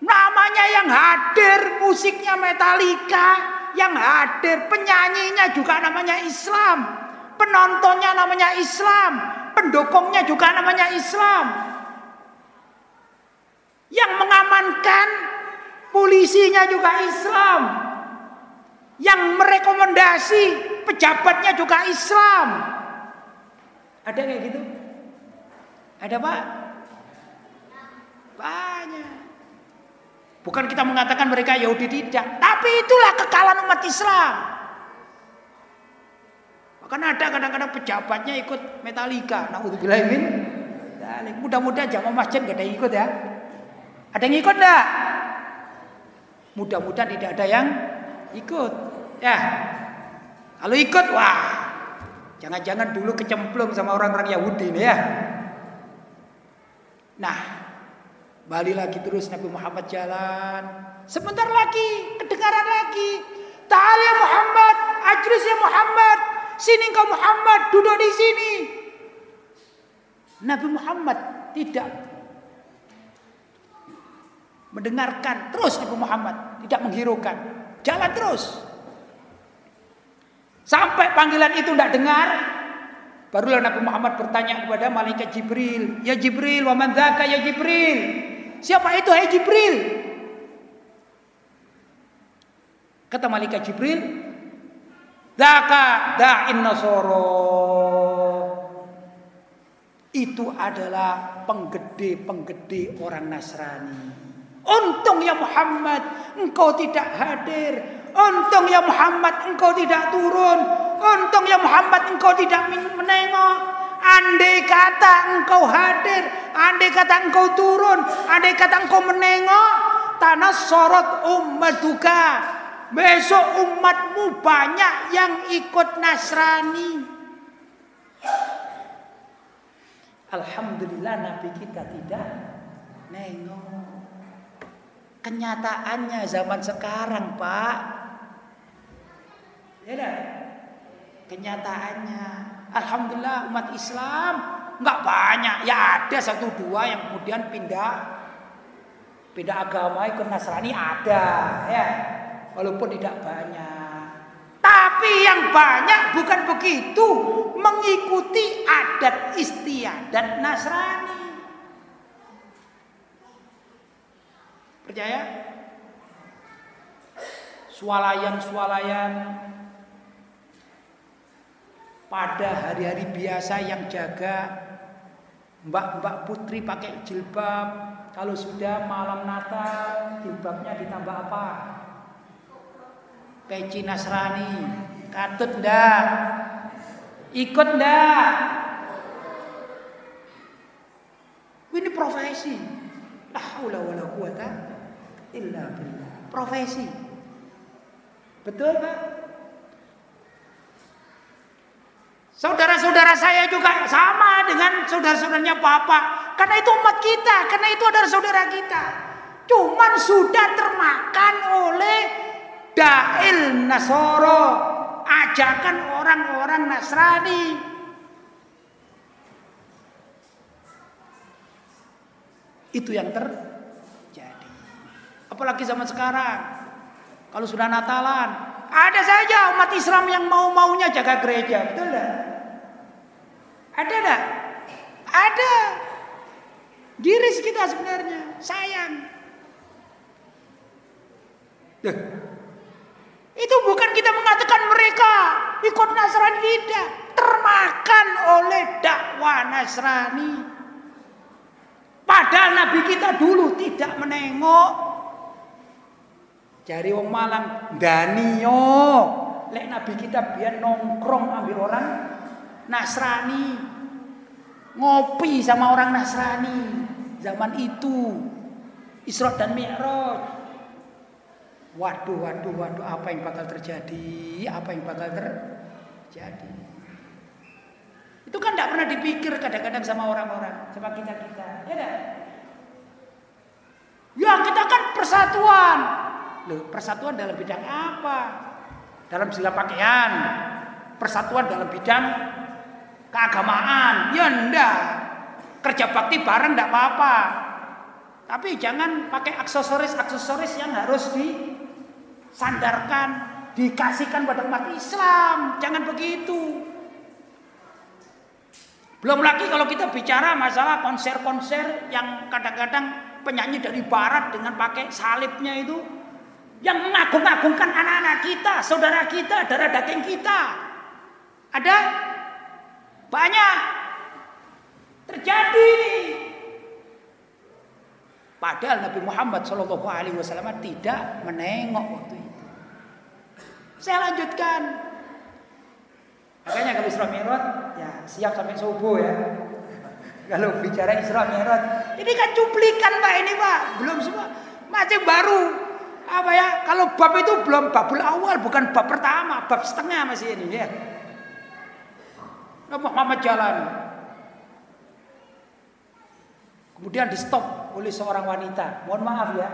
namanya yang hadir musiknya Metallica, yang hadir penyanyinya juga namanya Islam, penontonnya namanya Islam, pendukungnya juga namanya Islam. Yang mengamankan polisinya juga Islam. Yang merekomendasi pejabatnya juga Islam. Ada kayak gitu? Ada Pak? Banyak. Bukan kita mengatakan mereka Yahudi tidak, tapi itulah kekalahan umat Islam. Bahkan ada kadang-kadang pejabatnya ikut Metallica. Min Mudah-mudahan jamaah masjid gak ada yang ikut ya. Ada yang ikut enggak? Mudah-mudahan tidak ada yang ikut. Ya. Kalau ikut, wah. Jangan-jangan dulu kecemplung sama orang-orang Yahudi ini ya. Nah, Balik lagi terus Nabi Muhammad jalan. Sebentar lagi, kedengaran lagi. Ta'al ya Muhammad, ajris ya Muhammad. Sini kau Muhammad, duduk di sini. Nabi Muhammad tidak mendengarkan terus Nabi Muhammad tidak menghiraukan jalan terus sampai panggilan itu tidak dengar barulah Nabi Muhammad bertanya kepada malaikat Jibril ya Jibril wa man ya Jibril Siapa itu hai Jibril? Kata malaikat Jibril, Daka da'in nasoro. Itu adalah penggede-penggede orang Nasrani. Untung ya Muhammad, engkau tidak hadir. Untung ya Muhammad, engkau tidak turun. Untung ya Muhammad, engkau tidak menengok. Andai kata engkau hadir, andai kata engkau turun, andai kata engkau menengok, tanas sorot ummatuka. Besok umatmu banyak yang ikut Nasrani. Alhamdulillah Nabi kita tidak nengok. Kenyataannya zaman sekarang Pak. Ya. Kenyataannya. Alhamdulillah umat Islam nggak banyak. Ya ada satu dua yang kemudian pindah pindah agama ikut Nasrani ada ya. Walaupun tidak banyak. Tapi yang banyak bukan begitu mengikuti adat istiadat Nasrani. Percaya? Swalayan-swalayan pada hari-hari biasa yang jaga mbak-mbak putri pakai jilbab kalau sudah malam Natal jilbabnya ditambah apa? Peci Nasrani katut ndak? Ikut ndak? Ini profesi. La haula wala quwata illa billah. Profesi. Betul, Pak? Saudara-saudara saya juga sama dengan saudara-saudaranya Bapak. Karena itu umat kita, karena itu adalah saudara kita. Cuman sudah termakan oleh Dail Nasoro, ajakan orang-orang Nasrani. Itu yang terjadi. Apalagi zaman sekarang. Kalau sudah Natalan, ada saja umat Islam yang mau-maunya jaga gereja, betul tidak? Ada tidak? Ada. Giris kita sebenarnya, sayang. Duh. Itu bukan kita mengatakan mereka ikut Nasrani tidak, termakan oleh dakwah Nasrani. Padahal Nabi kita dulu tidak menengok Cari wong Malang Danio. Lek Nabi kita biar nongkrong ambil orang Nasrani. Ngopi sama orang Nasrani zaman itu. Isra dan Mi'raj. Waduh, waduh, waduh, apa yang bakal terjadi? Apa yang bakal terjadi? Itu kan tidak pernah dipikir kadang-kadang sama orang-orang, sama kita-kita. Ya kan? Ya kita kan persatuan. Loh, persatuan dalam bidang apa? Dalam sila pakaian. Persatuan dalam bidang keagamaan. Ya enggak. Kerja bakti bareng enggak apa-apa. Tapi jangan pakai aksesoris-aksesoris yang harus disandarkan, dikasihkan pada umat Islam. Jangan begitu. Belum lagi kalau kita bicara masalah konser-konser yang kadang-kadang penyanyi dari barat dengan pakai salibnya itu yang mengagung-agungkan anak-anak kita, saudara kita, darah daging kita. Ada banyak terjadi. Padahal Nabi Muhammad Shallallahu Alaihi Wasallam tidak menengok waktu itu. Saya lanjutkan. Makanya kalau Isra Mi'raj ya siap sampai subuh ya. Kalau bicara Isra Mi'raj, ini kan cuplikan Pak ini Pak, belum semua. Masih baru apa ya? Kalau bab itu belum babul awal, bukan bab pertama, bab setengah masih ini ya. Muhammad jalan. Kemudian di stop oleh seorang wanita. Mohon maaf ya.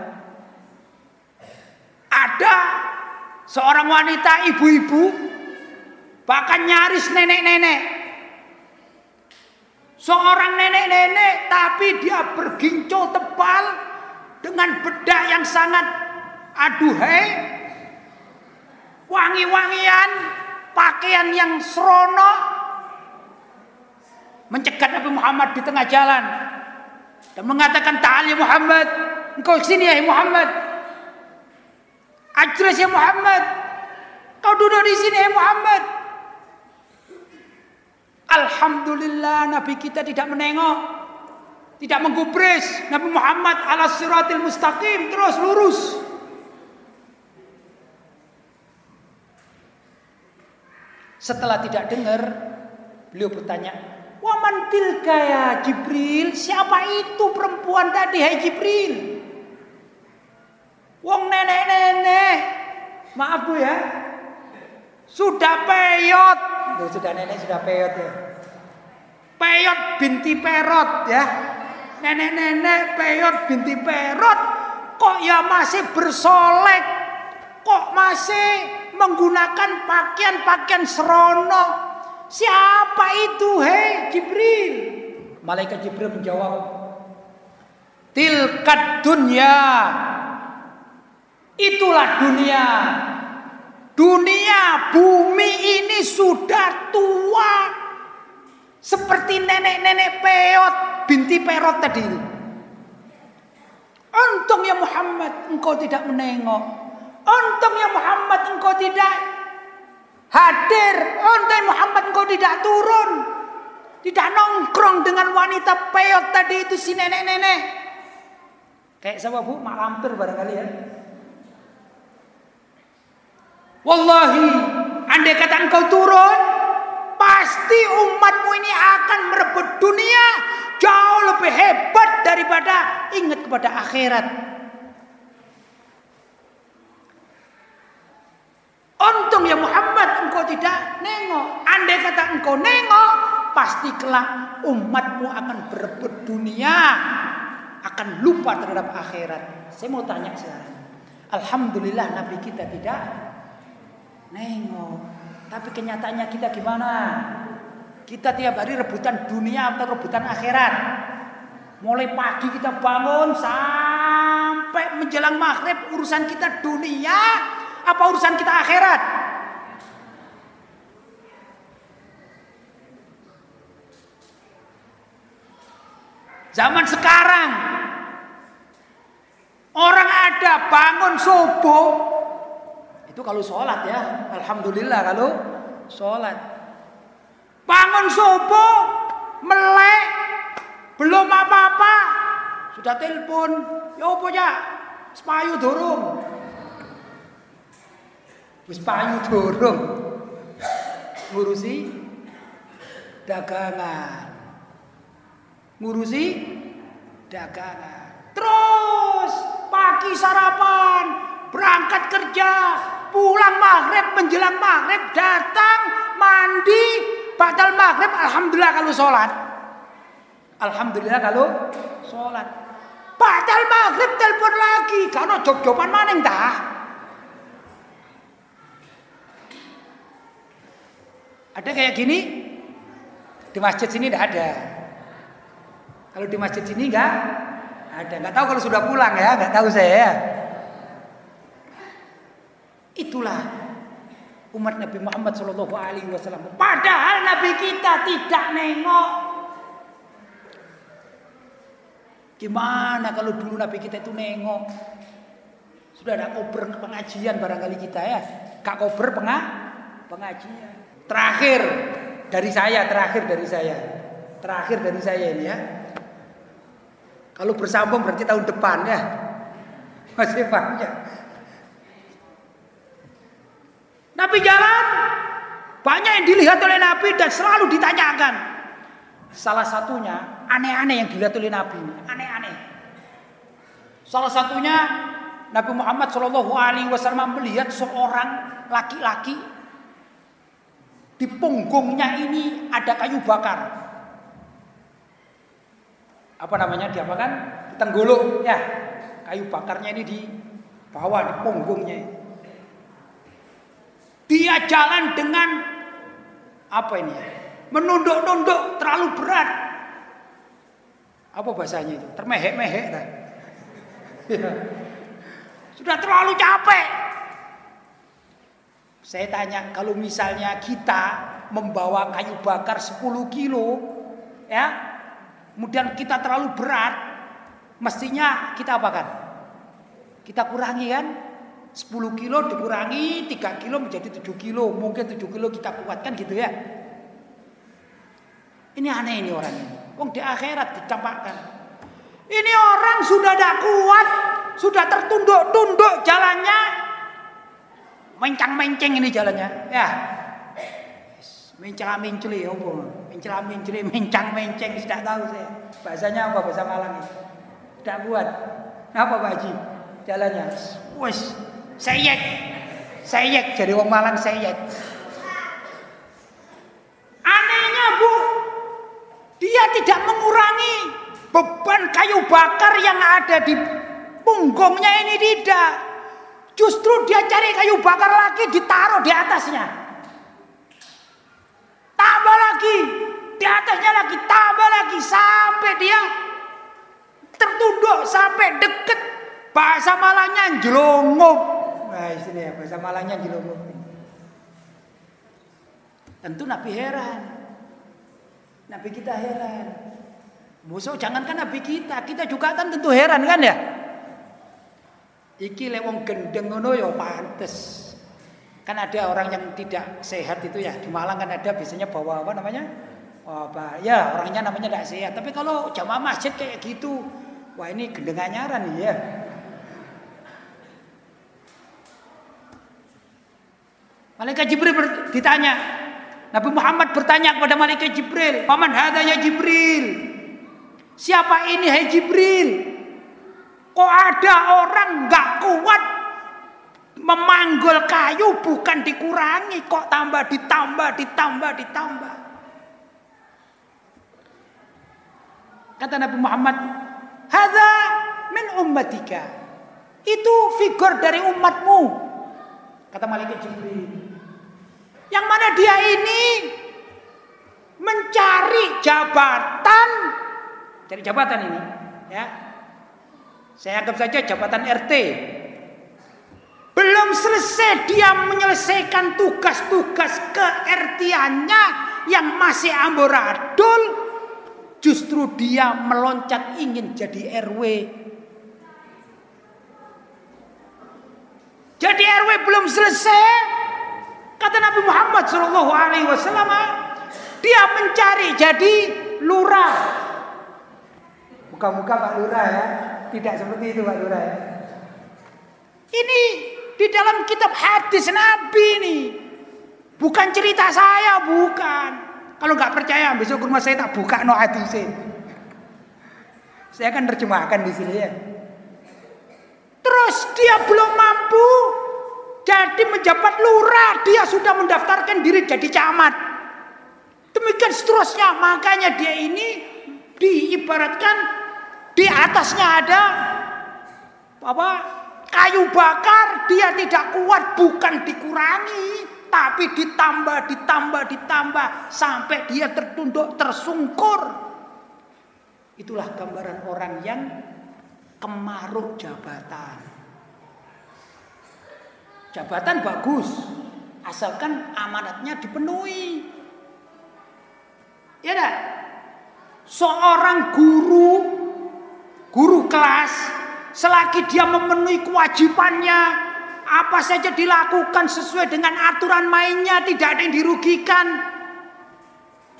Ada seorang wanita ibu-ibu bahkan nyaris nenek-nenek. Seorang nenek-nenek tapi dia bergincau tebal dengan bedak yang sangat aduhai. Wangi-wangian pakaian yang serono mencegat Nabi Muhammad di tengah jalan. Dan mengatakan ta'ali Muhammad engkau sini ya Muhammad. Ajres ya Muhammad. Kau duduk di sini ya Muhammad. Alhamdulillah Nabi kita tidak menengok tidak menggubris. Nabi Muhammad ala siratil mustaqim terus lurus Setelah tidak dengar, beliau bertanya, Waman tilka ya Jibril? Siapa itu perempuan tadi hai Jibril? Wong nenek-nenek, maaf Bu ya, sudah peyot. Loh, sudah nenek sudah peyot ya. Peyot binti perot ya. Nenek-nenek peyot binti perot kok ya masih bersolek. Kok masih menggunakan pakaian-pakaian serono. Siapa itu hei Jibril? Malaikat Jibril menjawab. Tilkat dunia. Itulah dunia. Dunia bumi ini sudah tua. Seperti nenek-nenek peot binti perot tadi. Untung ya Muhammad engkau tidak menengok. Untung ya Muhammad engkau tidak hadir. Untung ya Muhammad engkau tidak turun. Tidak nongkrong dengan wanita peot tadi itu si nenek-nenek. Kayak siapa bu? Mak lampir barangkali ya. Wallahi, andai kata engkau turun, pasti umatmu ini akan merebut dunia jauh lebih hebat daripada ingat kepada akhirat. Untung ya Muhammad engkau tidak nengok. Andai kata engkau nengok, pasti kelak umatmu akan berebut dunia, akan lupa terhadap akhirat. Saya mau tanya sekarang. Alhamdulillah Nabi kita tidak nengok. Tapi kenyataannya kita gimana? Kita tiap hari rebutan dunia atau rebutan akhirat. Mulai pagi kita bangun sampai menjelang maghrib urusan kita dunia apa urusan kita akhirat? Zaman sekarang orang ada bangun subuh itu kalau sholat ya, alhamdulillah kalau sholat. Bangun subuh, melek, belum apa-apa, sudah telepon, ya apa ya, sepayu dorong. Wis payu dorong. Ngurusi dagangan. Ngurusi dagangan. Terus pagi sarapan, berangkat kerja, pulang maghrib menjelang maghrib datang mandi batal maghrib alhamdulillah kalau sholat alhamdulillah kalau sholat batal maghrib telepon lagi karena job-joban mana dah ada kayak gini di masjid sini tidak ada kalau di masjid sini enggak ada nggak tahu kalau sudah pulang ya nggak tahu saya ya Itulah umat Nabi Muhammad Shallallahu Alaihi Wasallam. Padahal Nabi kita tidak nengok. Gimana kalau dulu Nabi kita itu nengok? Sudah ada kober pengajian barangkali kita ya. Kak kober penga pengajian. Terakhir dari saya, terakhir dari saya. Terakhir dari saya ini ya. Kalau bersambung berarti tahun depan ya. Masih banyak. Nabi jalan, banyak yang dilihat oleh Nabi dan selalu ditanyakan. Salah satunya aneh-aneh yang dilihat oleh Nabi, aneh-aneh. Salah satunya Nabi Muhammad Shallallahu Alaihi Wasallam melihat seorang laki-laki di punggungnya ini ada kayu bakar. Apa namanya diapakan? Tengguluk ya. Kayu bakarnya ini di bawah di punggungnya. Dia jalan dengan apa ini ya? Menunduk-nunduk terlalu berat. Apa bahasanya itu? Termehek-mehek dah. Sudah terlalu capek. Saya tanya, kalau misalnya kita membawa kayu bakar 10 kilo, ya, kemudian kita terlalu berat, mestinya kita apakan? Kita kurangi kan? 10 kilo dikurangi 3 kilo menjadi 7 kilo. Mungkin 7 kilo kita kuatkan gitu ya. Ini aneh ini orang ini. Wong di akhirat dicampakkan. Ini orang sudah tidak kuat, sudah tertunduk-tunduk jalannya. Mencang-menceng ini jalannya. Ya. Mencela menceli ya Mencela menceli, mencang-menceng tidak tahu saya. Bahasanya apa bahasa Malang ini? Tidak kuat. Apa Pak Haji? jalannya. Wes, seyek. Seyek jadi wong Malang seyek. Anehnya, Bu, dia tidak mengurangi beban kayu bakar yang ada di punggungnya ini tidak. Justru dia cari kayu bakar lagi ditaruh di atasnya. Tambah lagi, di atasnya lagi, tambah lagi sampai dia tertunduk sampai deket bahasa Malangnya jelungup. Nah, ya bahasa Malangnya jelungup. Tentu Nabi heran. Nabi kita heran. Musuh jangankan Nabi kita, kita juga kan tentu heran kan ya? Iki lewong gendeng ngono ya pantes. Kan ada orang yang tidak sehat itu ya di Malang kan ada biasanya bawa apa namanya? Oh, apa? Ya orangnya namanya tidak sehat. Tapi kalau jamaah masjid kayak gitu, wah ini gendeng anyaran ya. Malaikat Jibril ditanya, Nabi Muhammad bertanya kepada malaikat Jibril, "Paman hadza ya Jibril?" Siapa ini hai Jibril? Kok ada orang nggak kuat memanggul kayu bukan dikurangi kok tambah ditambah ditambah ditambah. Kata Nabi Muhammad, "Hadza min ummatika." Itu figur dari umatmu. Kata malaikat Jibril. Yang mana dia ini mencari jabatan cari jabatan ini ya saya anggap saja jabatan RT belum selesai dia menyelesaikan tugas-tugas ke RT-nya yang masih amburadul justru dia meloncat ingin jadi RW jadi RW belum selesai kata Nabi Muhammad Shallallahu Alaihi Wasallam dia mencari jadi lurah. Muka-muka Pak Lurah ya. Tidak seperti itu Pak Lurah ya. Ini di dalam kitab hadis Nabi ini. Bukan cerita saya, bukan. Kalau nggak percaya besok ke rumah saya tak buka no hadisnya. Saya akan terjemahkan di sini ya. Terus dia belum mampu jadi menjabat lurah, dia sudah mendaftarkan diri jadi camat. Demikian seterusnya, makanya dia ini diibaratkan di atasnya ada apa? Kayu bakar, dia tidak kuat bukan dikurangi, tapi ditambah, ditambah, ditambah sampai dia tertunduk, tersungkur. Itulah gambaran orang yang kemaruk jabatan. Jabatan bagus, asalkan amanatnya dipenuhi. Ya dah. Seorang guru guru kelas selagi dia memenuhi kewajibannya apa saja dilakukan sesuai dengan aturan mainnya tidak ada yang dirugikan.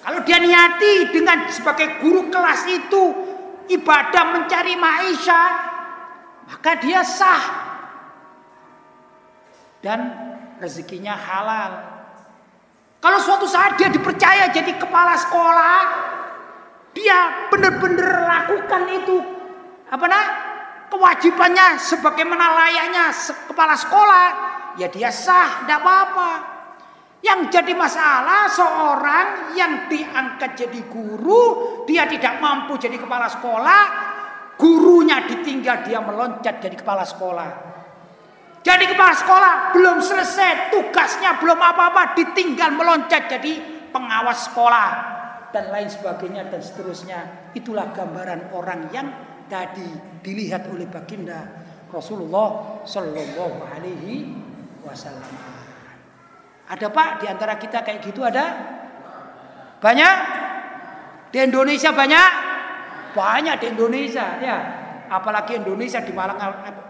Kalau dia niati dengan sebagai guru kelas itu ibadah mencari maisha maka dia sah. Dan rezekinya halal. Kalau suatu saat dia dipercaya jadi kepala sekolah dia benar-benar lakukan itu apa nah kewajibannya sebagaimana layaknya kepala sekolah ya dia sah tidak apa-apa. Yang jadi masalah seorang yang diangkat jadi guru dia tidak mampu jadi kepala sekolah gurunya ditinggal dia meloncat jadi kepala sekolah. Jadi kepala sekolah belum selesai tugasnya belum apa-apa ditinggal meloncat jadi pengawas sekolah dan lain sebagainya dan seterusnya. Itulah gambaran orang yang tadi dilihat oleh baginda Rasulullah Shallallahu Alaihi Wasallam. Ada pak di antara kita kayak gitu ada? Banyak? Di Indonesia banyak? Banyak di Indonesia ya. Apalagi Indonesia di Malang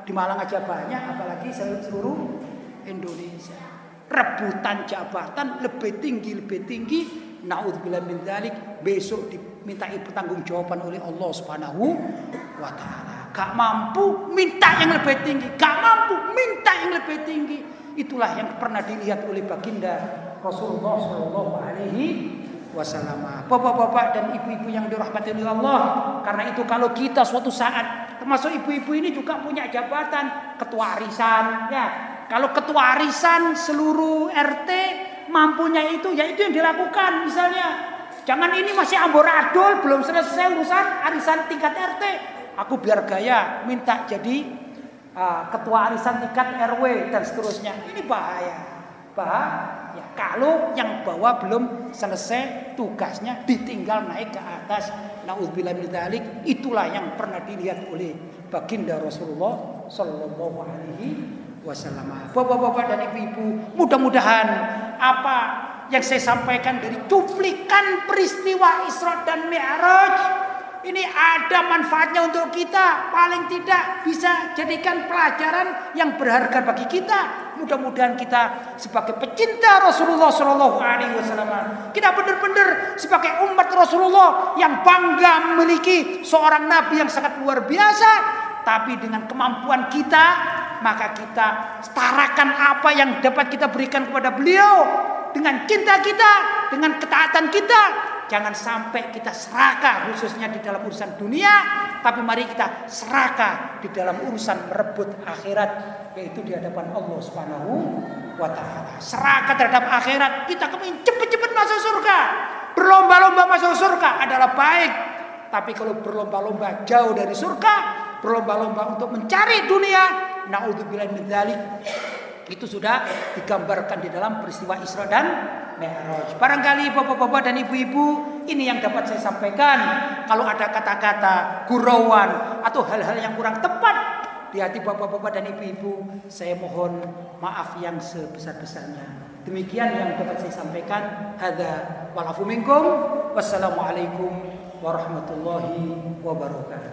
di Malang aja banyak, apalagi seluruh Indonesia. Rebutan jabatan lebih tinggi lebih tinggi. Naudzubillah min dzalik besok di minta pertanggungjawaban oleh Allah Subhanahu wa taala. Gak mampu minta yang lebih tinggi, gak mampu minta yang lebih tinggi. Itulah yang pernah dilihat oleh baginda Rasulullah Shallallahu alaihi wasallam. Bapak-bapak dan ibu-ibu yang dirahmati oleh Allah, karena itu kalau kita suatu saat termasuk ibu-ibu ini juga punya jabatan ketua arisan ya. Kalau ketua arisan seluruh RT mampunya itu ya itu yang dilakukan misalnya. Jangan ini masih amburadul belum selesai urusan arisan tingkat RT. Aku biar gaya minta jadi uh, ketua arisan tingkat RW dan seterusnya. Ini bahaya. Bahaya. Ya, kalau yang bawa belum selesai tugasnya ditinggal naik ke atas. Nauzubillah min dzalik. Itulah yang pernah dilihat oleh baginda Rasulullah sallallahu alaihi wasallam. Bapak-bapak dan ibu-ibu, mudah-mudahan apa yang saya sampaikan dari cuplikan peristiwa Isra dan Mi'raj ini ada manfaatnya untuk kita. Paling tidak bisa jadikan pelajaran yang berharga bagi kita. Mudah-mudahan kita sebagai pecinta Rasulullah Shallallahu Alaihi Wasallam, kita benar-benar sebagai umat Rasulullah yang bangga memiliki seorang Nabi yang sangat luar biasa. Tapi dengan kemampuan kita, maka kita setarakan apa yang dapat kita berikan kepada beliau dengan cinta kita, dengan ketaatan kita, Jangan sampai kita serakah khususnya di dalam urusan dunia, tapi mari kita serakah di dalam urusan merebut akhirat yaitu di hadapan Allah Subhanahu wa. Serakah terhadap akhirat, kita kepingin cepat-cepat masuk surga. Berlomba-lomba masuk surga adalah baik, tapi kalau berlomba-lomba jauh dari surga, berlomba-lomba untuk mencari dunia, naudzubillah min dzalik, itu sudah digambarkan di dalam peristiwa Isra dan Mi'raj. Barangkali bapak-bapak dan ibu-ibu ini yang dapat saya sampaikan. Kalau ada kata-kata gurauan atau hal-hal yang kurang tepat di hati bapak-bapak dan ibu-ibu, saya mohon maaf yang sebesar-besarnya. Demikian yang dapat saya sampaikan. Hada walafu minkum. Wassalamualaikum warahmatullahi wabarakatuh.